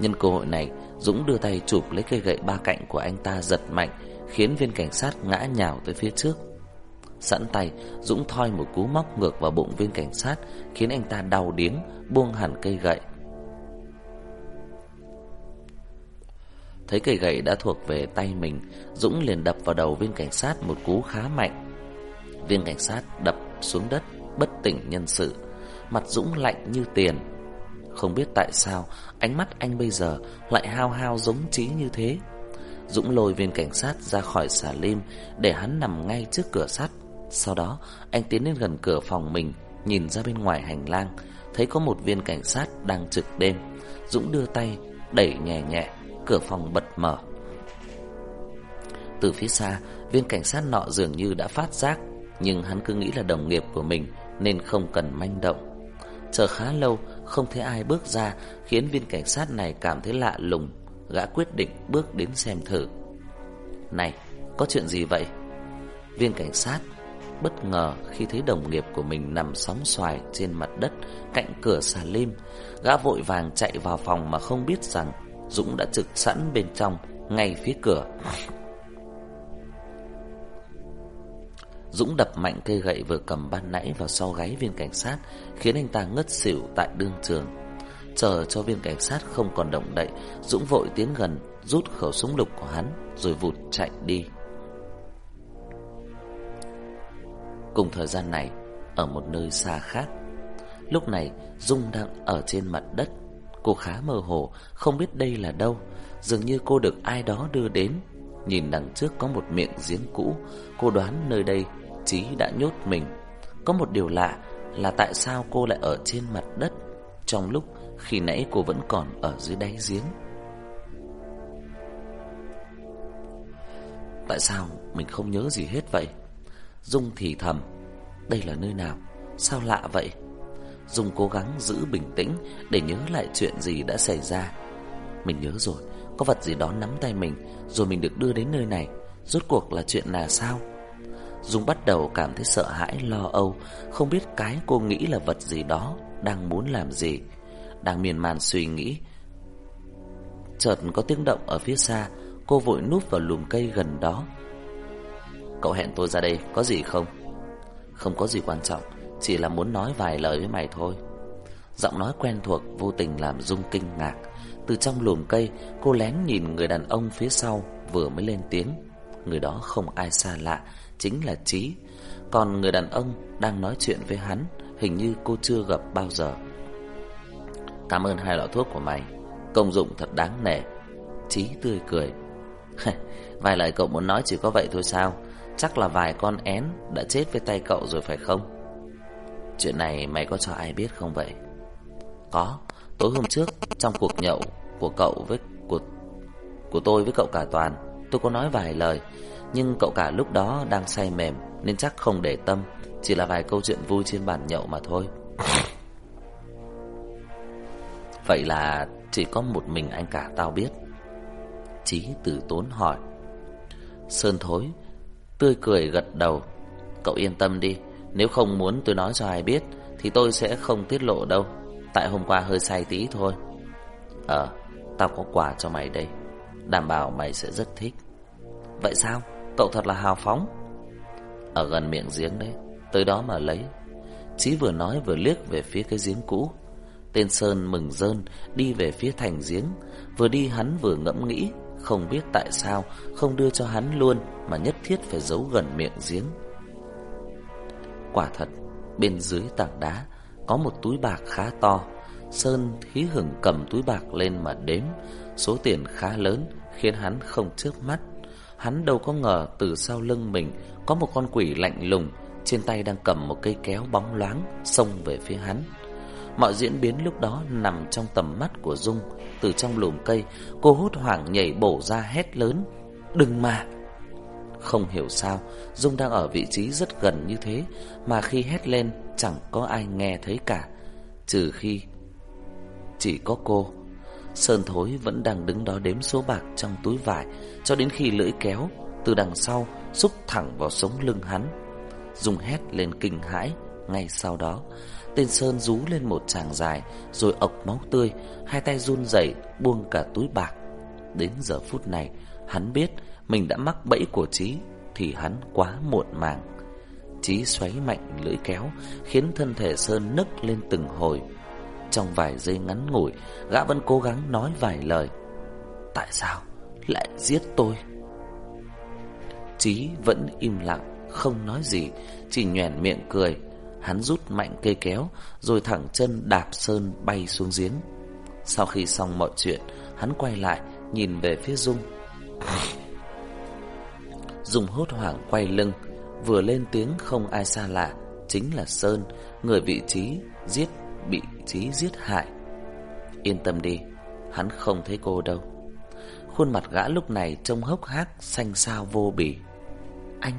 Nhân cơ hội này, Dũng đưa tay chụp lấy cây gậy ba cạnh của anh ta giật mạnh, Khiến viên cảnh sát ngã nhào tới phía trước. Sẵn tay, Dũng thoi một cú móc ngược vào bụng viên cảnh sát, Khiến anh ta đau điếng, Buông hẳn cây gậy. Thấy cây gậy đã thuộc về tay mình, Dũng liền đập vào đầu viên cảnh sát một cú khá mạnh. Viên cảnh sát đập xuống đất, Bất tỉnh nhân sự. Mặt Dũng lạnh như tiền. Không biết tại sao, Ánh mắt anh bây giờ lại hao hao giống trí như thế. Dũng lôi viên cảnh sát ra khỏi xà lim Để hắn nằm ngay trước cửa sắt. Sau đó, anh tiến đến gần cửa phòng mình, Nhìn ra bên ngoài hành lang, Thấy có một viên cảnh sát đang trực đêm. Dũng đưa tay, đẩy nhẹ nhẹ. Cửa phòng bật mở. Từ phía xa, Viên cảnh sát nọ dường như đã phát giác, Nhưng hắn cứ nghĩ là đồng nghiệp của mình Nên không cần manh động. Chờ khá lâu, Không thấy ai bước ra, Khiến viên cảnh sát này cảm thấy lạ lùng, Gã quyết định bước đến xem thử. Này, có chuyện gì vậy? Viên cảnh sát Bất ngờ khi thấy đồng nghiệp của mình nằm sóng xoài trên mặt đất Cạnh cửa xà lim, Gã vội vàng chạy vào phòng mà không biết rằng Dũng đã trực sẵn bên trong, Ngay phía cửa. Dũng đập mạnh cây gậy vừa cầm ban nãy vào sau gáy viên cảnh sát, Khiến anh ta ngất xỉu tại đương trường. Chờ cho viên cảnh sát không còn động đậy, Dũng vội tiến gần, Rút khẩu súng lục của hắn, Rồi vụt chạy đi. Cùng thời gian này, Ở một nơi xa khác, Lúc này Dung đang ở trên mặt đất. Cô khá mơ hồ, Không biết đây là đâu. Dường như cô được ai đó đưa đến. Nhìn đằng trước có một miệng giếng cũ. Cô đoán nơi đây, Chí đã nhốt mình. Có một điều lạ là tại sao cô lại ở trên mặt đất, Trong lúc khi nãy cô vẫn còn ở dưới đáy giếng? Tại sao mình không nhớ gì hết vậy? Dung thì thầm, Đây là nơi nào? Sao lạ vậy? Dung cố gắng giữ bình tĩnh Để nhớ lại chuyện gì đã xảy ra. Mình nhớ rồi, Có vật gì đó nắm tay mình, Rồi mình được đưa đến nơi này. Rốt cuộc là chuyện là sao? Dung bắt đầu cảm thấy sợ hãi, lo âu, Không biết cái cô nghĩ là vật gì đó Đang muốn làm gì. Đang miên man suy nghĩ, Chợt có tiếng động ở phía xa, Cô vội núp vào lùm cây gần đó. Cậu hẹn tôi ra đây, Có gì không? Không có gì quan trọng chỉ là muốn nói vài lời với mày thôi. Giọng nói quen thuộc vô tình làm Dung kinh ngạc. Từ trong lùm cây, Cô lén nhìn người đàn ông phía sau Vừa mới lên tiếng. Người đó không ai xa lạ, Chính là Trí Còn người đàn ông đang nói chuyện với hắn, Hình như cô chưa gặp bao giờ. Cảm ơn hai lọ thuốc của mày, Công dụng thật đáng nể. Trí tươi cười. Vài lời cậu muốn nói chỉ có vậy thôi sao? Chắc là vài con én Đã chết với tay cậu rồi phải không? Chuyện này mày có cho ai biết không vậy? Có, Tối hôm trước, Trong cuộc nhậu của cậu với, của của tôi với cậu cả toàn, Tôi có nói vài lời, Nhưng cậu cả lúc đó đang say mềm, Nên chắc không để tâm, Chỉ là vài câu chuyện vui trên bàn nhậu mà thôi. Vậy là chỉ có một mình anh cả tao biết. Chí tử tốn hỏi. Sơn thối Tươi cười gật đầu. Cậu yên tâm đi nếu không muốn tôi nói cho ai biết, Thì tôi sẽ không tiết lộ đâu. Tại hôm qua hơi say tí thôi. Ờ Tao có quà cho mày đây. Đảm bảo mày sẽ rất thích. Vậy sao? Cậu thật là hào phóng. Ở gần miệng giếng đấy, Tới đó mà lấy. Chí vừa nói vừa liếc về phía cái giếng cũ. Tên Sơn mừng rơn, Đi về phía thành giếng. Vừa đi hắn vừa ngẫm nghĩ, Không biết tại sao không đưa cho hắn luôn Mà nhất thiết phải giấu gần miệng giếng. Quả thật Bên dưới tảng đá Có một túi bạc khá to Sơn hí hửng cầm túi bạc lên mà đếm Số tiền khá lớn Khiến hắn không chớp mắt Hắn đâu có ngờ từ sau lưng mình có một con quỷ lạnh lùng, trên tay đang cầm một cây kéo bóng loáng xông về phía hắn. Mọi diễn biến lúc đó nằm trong tầm mắt của Dung, từ trong lùm cây, cô hốt hoảng nhảy bổ ra hét lớn, "Đừng mà!" Không hiểu sao, Dung đang ở vị trí rất gần như thế mà khi hét lên chẳng có ai nghe thấy cả, trừ khi chỉ có cô. Sơn Thối vẫn đang đứng đó đếm số bạc trong túi vải cho đến khi lưỡi kéo từ đằng sau xúc thẳng vào sống lưng hắn. Dung hét lên kinh hãi, ngay sau đó, tên Sơn rú lên một tràng dài rồi ọc máu tươi, hai tay run rẩy buông cả túi bạc. Đến giờ phút này, hắn biết mình đã mắc bẫy của trí thì hắn quá muộn màng. trí xoáy mạnh lưỡi kéo khiến thân thể Sơn nức lên từng hồi. Trong vài giây ngắn ngủi, gã vẫn cố gắng nói vài lời. Tại sao lại giết tôi? trí vẫn im lặng, không nói gì, chỉ nhoẻn miệng cười. Hắn rút mạnh cây kéo, rồi thẳng chân đạp Sơn bay xuống giếng. Sau khi xong mọi chuyện, hắn quay lại, nhìn về phía Dung dùng hốt hoảng quay lưng, vừa lên tiếng không ai xa lạ, chính là Sơn, người vị trí giết bị trí giết hại. Yên tâm đi, hắn không thấy cô đâu. Khuôn mặt gã lúc này trông hốc hác, xanh xao vô bỉ Anh,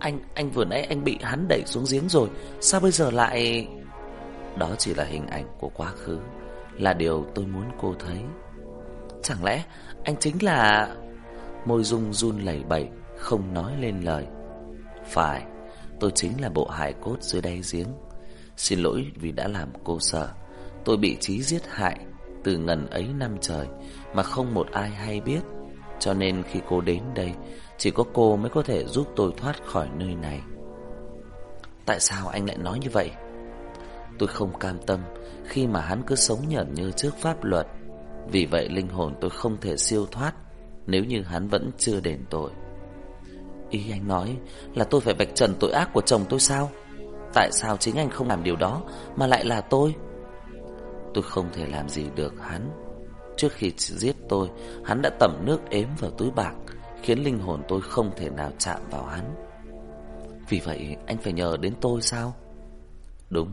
anh, anh vừa nãy anh bị hắn đẩy xuống giếng rồi, sao bây giờ lại... Đó chỉ là hình ảnh của quá khứ, là điều tôi muốn cô thấy. Chẳng lẽ anh chính là... Môi dung run lẩy bẩy, không nói lên lời. Phải, tôi chính là bộ hài cốt dưới đáy giếng. Xin lỗi vì đã làm cô sợ. Tôi bị trí giết hại từ ngần ấy năm trời mà không một ai hay biết. Cho nên khi cô đến đây, chỉ có cô mới có thể giúp tôi thoát khỏi nơi này. Tại sao anh lại nói như vậy? Tôi không cam tâm khi mà hắn cứ sống nhởn như trước pháp luật. Vì vậy linh hồn tôi không thể siêu thoát nếu như hắn vẫn chưa đền tội. Ý anh nói là tôi phải vạch trần tội ác của chồng tôi sao? Tại sao chính anh không làm điều đó mà lại là tôi? Tôi không thể làm gì được hắn. Trước khi giết tôi, hắn đã tẩm nước ếm vào túi bạc, khiến linh hồn tôi không thể nào chạm vào hắn. Vì vậy anh phải nhờ đến tôi sao? Đúng,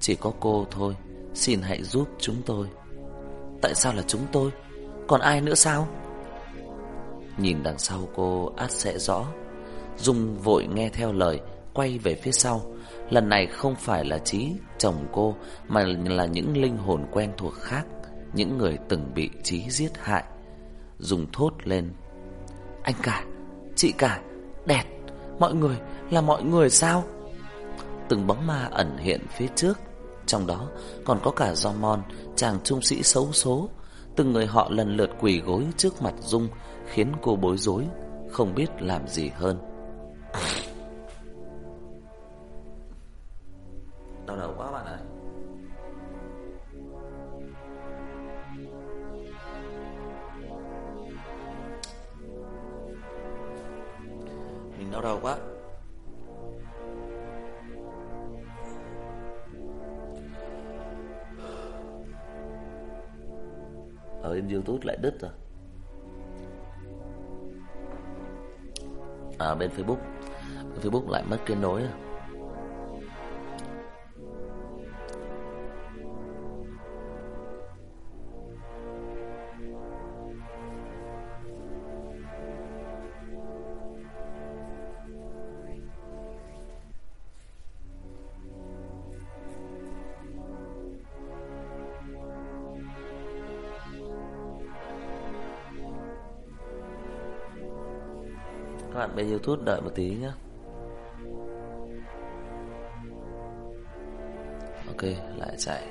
chỉ có cô thôi, xin hãy giúp chúng tôi. Tại sao là chúng tôi? Còn ai nữa sao? Nhìn đằng sau cô át sẽ rõ. Dung vội nghe theo lời, quay về phía sau, Lần này không phải là Trí, chồng cô, mà là những linh hồn quen thuộc khác, những người từng bị Trí giết hại. Dung thốt lên. Anh cả, chị cả, đẹp, mọi người, là mọi người sao? Từng bóng ma ẩn hiện phía trước, trong đó còn có cả do mon chàng trung sĩ xấu số. Từng người họ lần lượt quỳ gối trước mặt Dung, khiến cô bối rối, không biết làm gì hơn đau đầu quá bạn ơi mình đau đầu quá. Ở trên youtube lại đứt rồi. À bên facebook facebook lại mất kết nối. rồi Các bạn thuốc Youtube đợi một tí nhé Ok, lại chạy.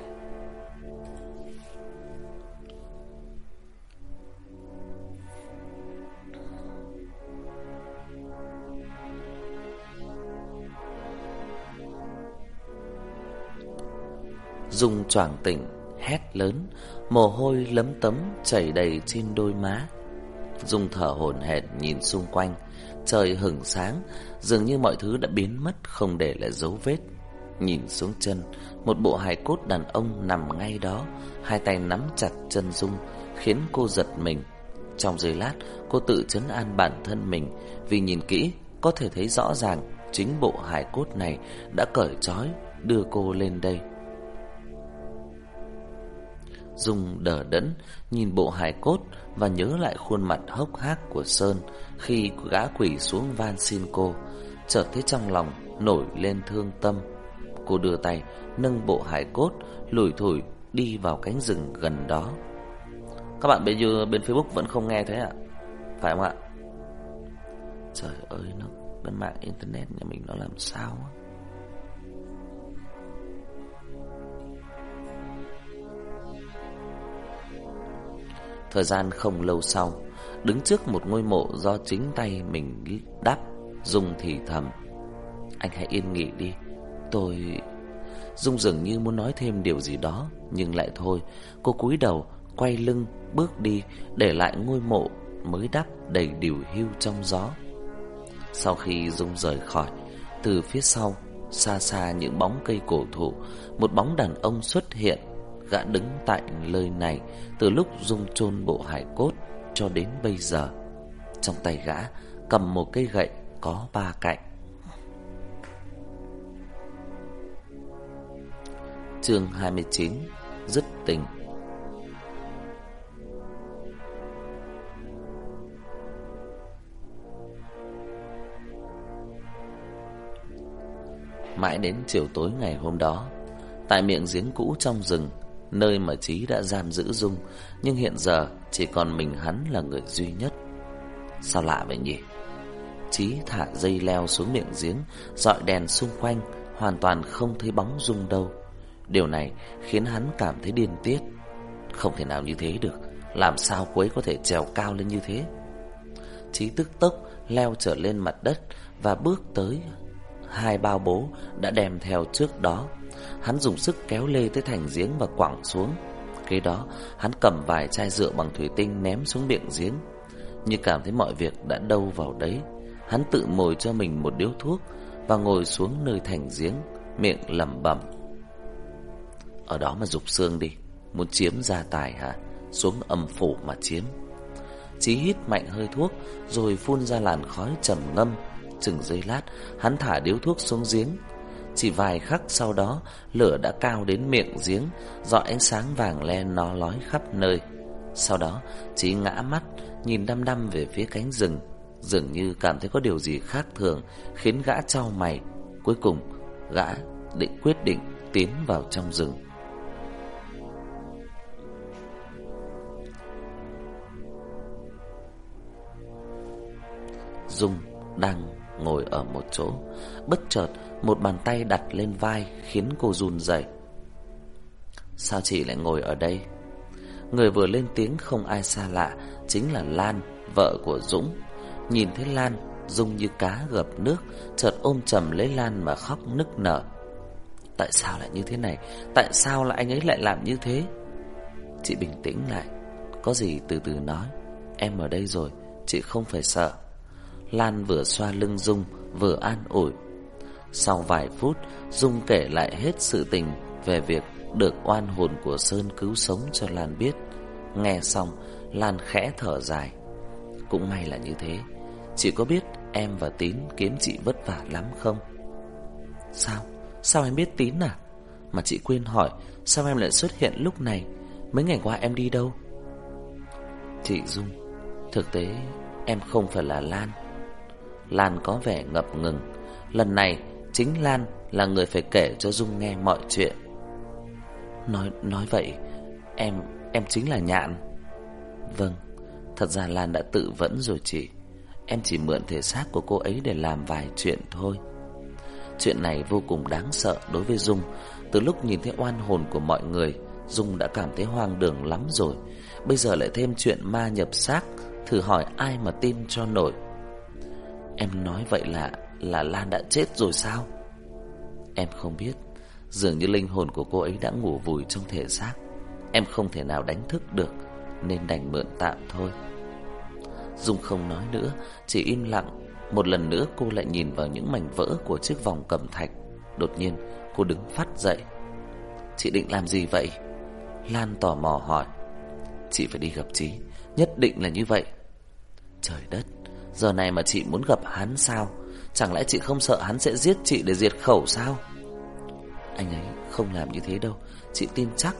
Dung choàng tỉnh, hét lớn, mồ hôi lấm tấm chảy đầy trên đôi má. Dung thở hổn hển nhìn xung quanh, Trời hửng sáng, dường như mọi thứ đã biến mất không để lại dấu vết. Nhìn xuống chân, một bộ hài cốt đàn ông nằm ngay đó, hai tay nắm chặt chân Dung, khiến cô giật mình. Trong giây lát, cô tự chấn an bản thân mình vì nhìn kỹ có thể thấy rõ ràng chính bộ hài cốt này đã cởi trói đưa cô lên đây. Dung đờ đẫn nhìn bộ hài cốt và nhớ lại khuôn mặt hốc hác của Sơn khi gã quỷ xuống van xin cô, chợt thấy trong lòng nổi lên thương tâm. Cô đưa tay nâng bộ hài cốt lủi thủi đi vào cánh rừng gần đó. Các bạn bây giờ bên Facebook vẫn không nghe thế ạ? Phải không ạ? Trời ơi nó bên mạng internet nhà mình nó làm sao á? Thời gian không lâu sau, đứng trước một ngôi mộ do chính tay mình đắp, Dung thì thầm. Anh hãy yên nghỉ đi, tôi... Dung dường như muốn nói thêm điều gì đó, nhưng lại thôi, cô cúi đầu, quay lưng, bước đi, để lại ngôi mộ mới đắp đầy điều hưu trong gió. Sau khi Dung rời khỏi, từ phía sau, xa xa những bóng cây cổ thụ, một bóng đàn ông xuất hiện Gã đứng tại nơi này từ lúc Dung chôn bộ hải cốt cho đến bây giờ. Trong tay gã cầm một cây gậy có ba cạnh. Chương 29 Dứt tình Mãi đến chiều tối ngày hôm đó, Tại miệng giếng cũ trong rừng nơi mà Chí đã giam giữ Dung, nhưng hiện giờ chỉ còn mình hắn là người duy nhất. Sao lạ vậy nhỉ? Chí thả dây leo xuống miệng giếng, dọi đèn xung quanh, hoàn toàn không thấy bóng Dung đâu. Điều này khiến hắn cảm thấy điên tiết. Không thể nào như thế được, làm sao cô ấy có thể trèo cao lên như thế? Chí tức tốc leo trở lên mặt đất và bước tới hai bao bố đã đem theo trước đó. Hắn dùng sức kéo lê tới thành giếng và quẳng xuống. Kế đó, hắn cầm vài chai rượu bằng thủy tinh ném xuống miệng giếng. Như cảm thấy mọi việc đã đâu vào đấy, Hắn tự mồi cho mình một điếu thuốc Và ngồi xuống nơi thành giếng, Miệng lẩm bẩm. Ở đó mà dục xương đi, Muốn chiếm gia tài hả? Xuống âm phủ mà chiếm. Chí hít mạnh hơi thuốc, Rồi phun ra làn khói trầm ngâm. Chừng giây lát, Hắn thả điếu thuốc xuống giếng chỉ vài khắc sau đó, lửa đã cao đến miệng giếng, dọi ánh sáng vàng len nó lói khắp nơi. Sau đó, chỉ ngã mắt, nhìn đăm đăm về phía cánh rừng, dường như cảm thấy có điều gì khác thường, khiến gã trao mày. Cuối cùng, gã định quyết định tiến vào trong rừng. Dung đang ngồi ở một chỗ, bất chợt một bàn tay đặt lên vai khiến cô run rẩy. Sao chị lại ngồi ở đây? Người vừa lên tiếng không ai xa lạ, chính là Lan, vợ của Dũng. Nhìn thấy Lan, Dung như cá gập nước, chợt ôm chầm lấy Lan mà khóc nức nở. Tại sao lại như thế này? Tại sao là anh ấy lại làm như thế? Chị bình tĩnh lại, có gì từ từ nói. Em ở đây rồi, chị không phải sợ. Lan vừa xoa lưng Dung, vừa an ủi. Sau vài phút, Dung kể lại hết sự tình về việc được oan hồn của Sơn cứu sống cho Lan biết. Nghe xong, Lan khẽ thở dài. Cũng may là như thế. Chị có biết em và Tín kiếm chị vất vả lắm không? Sao? Sao em biết Tín à? Mà chị quên hỏi, sao em lại xuất hiện lúc này? Mấy ngày qua em đi đâu? Chị Dung, thực tế em không phải là Lan. Lan có vẻ ngập ngừng. Lần này chính Lan là người phải kể cho Dung nghe mọi chuyện. Nói nói vậy, em em chính là Nhạn. Vâng, thật ra Lan đã tự vẫn rồi chị. Em chỉ mượn thể xác của cô ấy để làm vài chuyện thôi. Chuyện này vô cùng đáng sợ đối với Dung. Từ lúc nhìn thấy oan hồn của mọi người, Dung đã cảm thấy hoang đường lắm rồi. Bây giờ lại thêm chuyện ma nhập xác, thử hỏi ai mà tin cho nổi. Em nói vậy là là Lan đã chết rồi sao? Em không biết, dường như linh hồn của cô ấy đã ngủ vùi trong thể xác. Em không thể nào đánh thức được, nên đành mượn tạm thôi. Dung không nói nữa, chỉ im lặng. Một lần nữa cô lại nhìn vào những mảnh vỡ của chiếc vòng cầm thạch. Đột nhiên, cô đứng phát dậy. Chị định làm gì vậy? Lan tò mò hỏi. Chị phải đi gặp Trí, Nhất định là như vậy Trời đất Giờ này mà chị muốn gặp hắn sao Chẳng lẽ chị không sợ hắn sẽ giết chị để diệt khẩu sao? Anh ấy không làm như thế đâu, Chị tin chắc.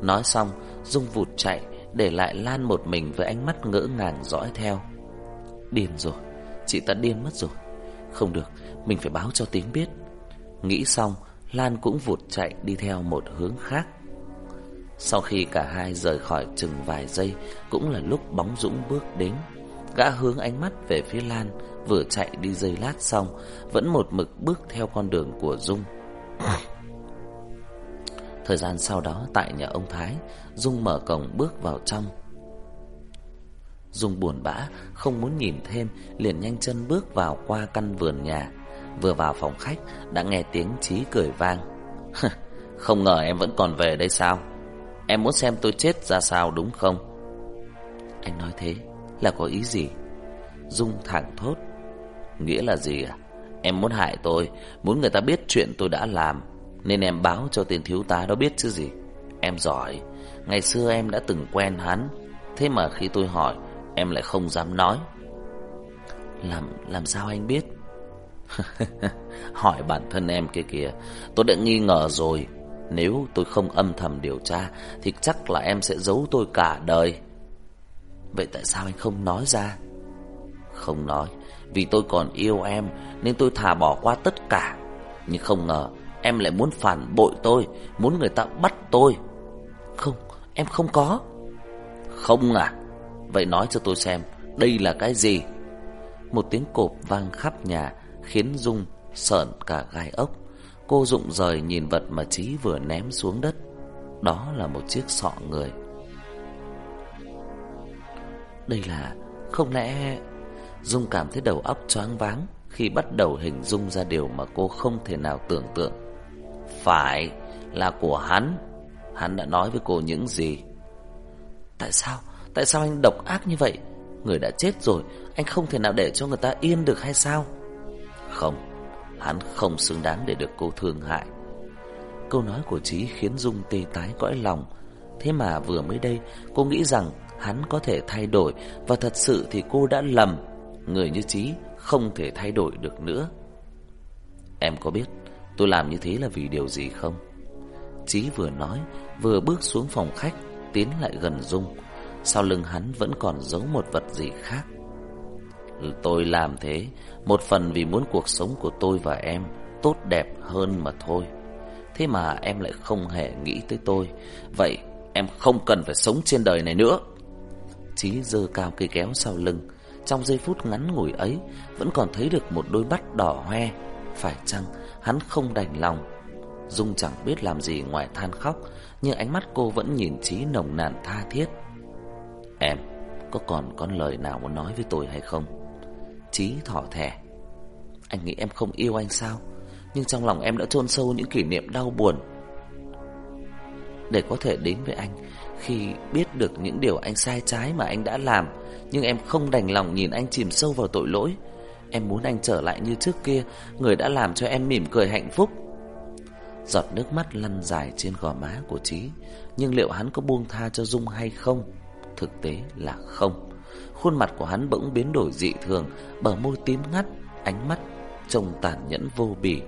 Nói xong, Dung vụt chạy Để lại Lan một mình với ánh mắt ngỡ ngàng dõi theo. Điên rồi, Chị ta điên mất rồi. Không được, Mình phải báo cho tiếng biết. Nghĩ xong, Lan cũng vụt chạy đi theo một hướng khác. Sau khi cả hai rời khỏi chừng vài giây, Cũng là lúc bóng Dũng bước đến, Gã hướng ánh mắt về phía Lan Vừa chạy đi giây lát xong, Vẫn một mực bước theo con đường của Dung. Thời gian sau đó, tại nhà ông Thái, Dung mở cổng bước vào trong. Dung buồn bã, Không muốn nhìn thêm, Liền nhanh chân bước vào qua căn vườn nhà. Vừa vào phòng khách, Đã nghe tiếng Trí cười vang. Không ngờ em vẫn còn về đây sao? Em muốn xem tôi chết ra sao đúng không? Anh nói thế, Là có ý gì? Dung thẳng thốt. Nghĩa là gì à? Em muốn hại tôi, Muốn người ta biết chuyện tôi đã làm, Nên em báo cho tên thiếu tá đó biết chứ gì? Em giỏi, Ngày xưa em đã từng quen hắn, Thế mà khi tôi hỏi, Em lại không dám nói. Làm làm sao anh biết? Hỏi bản thân em kia kìa, Tôi đã nghi ngờ rồi. Nếu tôi không âm thầm điều tra, Thì chắc là em sẽ giấu tôi cả đời. Vậy tại sao anh không nói ra? Không nói. Vì tôi còn yêu em Nên tôi thà bỏ qua tất cả. Nhưng không ngờ Em lại muốn phản bội tôi Muốn người ta bắt tôi. Không, em không có. Không à? Vậy nói cho tôi xem Đây là cái gì? Một tiếng cộp vang khắp nhà Khiến Dung sợn cả gai ốc. Cô rụng rời nhìn vật mà Trí vừa ném xuống đất. Đó là một chiếc sọ người. Đây là Không lẽ Dung cảm thấy đầu óc choáng váng Khi bắt đầu hình dung ra điều mà cô không thể nào tưởng tượng. Phải Là của hắn. Hắn đã nói với cô những gì? Tại sao? Tại sao anh độc ác như vậy? Người đã chết rồi, Anh không thể nào để cho người ta yên được hay sao? Không, Hắn không xứng đáng để được cô thương hại. Câu nói của Trí khiến Dung tê tái cõi lòng. Thế mà vừa mới đây, Cô nghĩ rằng hắn có thể thay đổi Và thật sự thì cô đã lầm. Người như Trí không thể thay đổi được nữa. Em có biết tôi làm như thế là vì điều gì không? Chí vừa nói, Vừa bước xuống phòng khách, Tiến lại gần Dung. Sau lưng hắn vẫn còn giấu một vật gì khác. Tôi làm thế, Một phần vì muốn cuộc sống của tôi và em Tốt đẹp hơn mà thôi. Thế mà em lại không hề nghĩ tới tôi. Vậy em không cần phải sống trên đời này nữa. Chí dơ cao cây kéo sau lưng trong giây phút ngắn ngủi ấy, Vẫn còn thấy được một đôi mắt đỏ hoe. Phải chăng hắn không đành lòng? Dung chẳng biết làm gì ngoài than khóc, Nhưng ánh mắt cô vẫn nhìn trí nồng nàn tha thiết. Em, có còn con lời nào muốn nói với tôi hay không? trí thỏ thẻ. Anh nghĩ em không yêu anh sao? Nhưng trong lòng em đã chôn sâu những kỷ niệm đau buồn. Để có thể đến với anh khi biết được những điều anh sai trái mà anh đã làm, Nhưng em không đành lòng nhìn anh chìm sâu vào tội lỗi. Em muốn anh trở lại như trước kia, Người đã làm cho em mỉm cười hạnh phúc. Giọt nước mắt lăn dài trên gò má của Trí Nhưng liệu hắn có buông tha cho Dung hay không? Thực tế là không. Khuôn mặt của hắn bỗng biến đổi dị thường, Bờ môi tím ngắt, Ánh mắt trông tàn nhẫn vô bỉ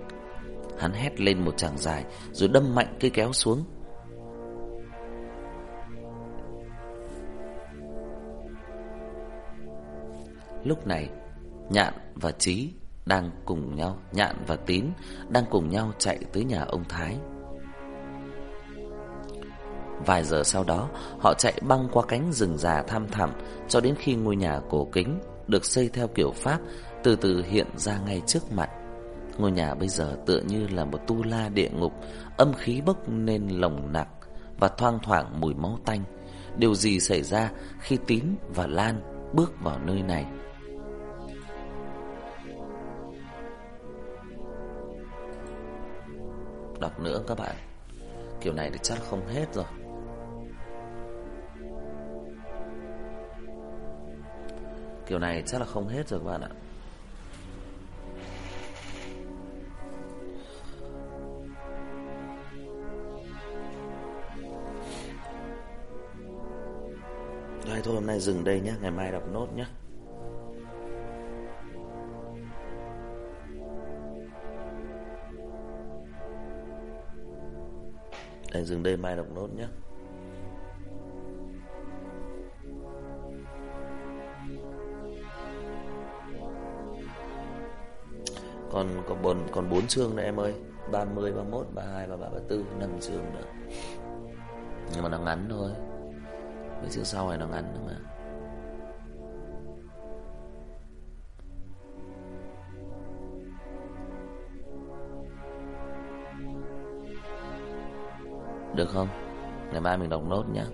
Hắn hét lên một tràng dài, Rồi đâm mạnh cây kéo xuống. Lúc này Nhạn và Trí đang cùng nhau, Nhạn và Tín đang cùng nhau chạy tới nhà ông Thái. Vài giờ sau đó, họ chạy băng qua cánh rừng già thăm thẳm cho đến khi ngôi nhà cổ kính được xây theo kiểu Pháp từ từ hiện ra ngay trước mặt. Ngôi nhà bây giờ tựa như là một tu la địa ngục, âm khí bốc nên lồng nặc và thoang thoảng mùi máu tanh. Điều gì xảy ra khi Tín và Lan bước vào nơi này? Đọc nữa các bạn. Kiểu này thì chắc không hết rồi. Kiểu này chắc là không hết rồi các bạn ạ. Đây, thôi, hôm nay dừng đây nhé. Ngày mai đọc nốt nhé. Đây dừng đây mai đọc nốt nhé. Còn còn bốn còn 4 chương nữa em ơi. 30, 31, 32, 33, 34 5 chương nữa. Nhưng mà nó ngắn thôi. Mấy chương sau này nó ngắn nữa mà Được không? Ngày mai mình đọc nốt nhé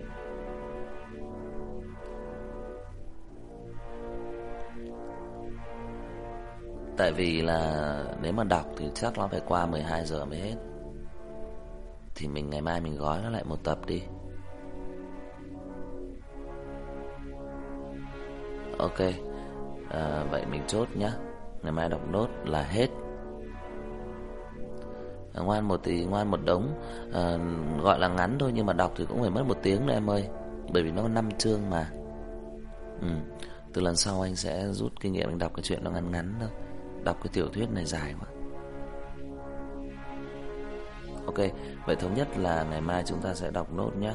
Tại vì là nếu mà đọc thì chắc nó phải qua 12 giờ mới hết. Thì mình ngày mai mình gói nó lại một tập đi. Ok. À, Vậy mình chốt nhá. Ngày mai đọc nốt là hết. Ờ, ngoan một thì ngoan một đống. À, Gọi là ngắn thôi nhưng mà đọc thì cũng phải mất một tiếng đấy em ơi. Bởi vì nó có 5 chương mà. Ừ. Từ lần sau anh sẽ rút kinh nghiệm anh đọc cái chuyện nó ngắn ngắn thôi. Đọc cái tiểu thuyết này dài quá. Ok Vậy thống nhất là ngày mai chúng ta sẽ đọc nốt nhé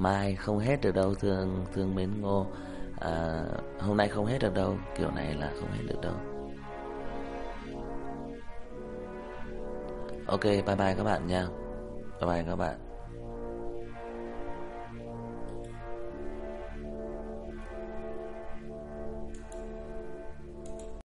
Mai không hết được đâu thương thương mến ngô. À, Hôm nay không hết được đâu Kiểu này là không hết được đâu. Ok bye bye các bạn nha. Bye bye các bạn.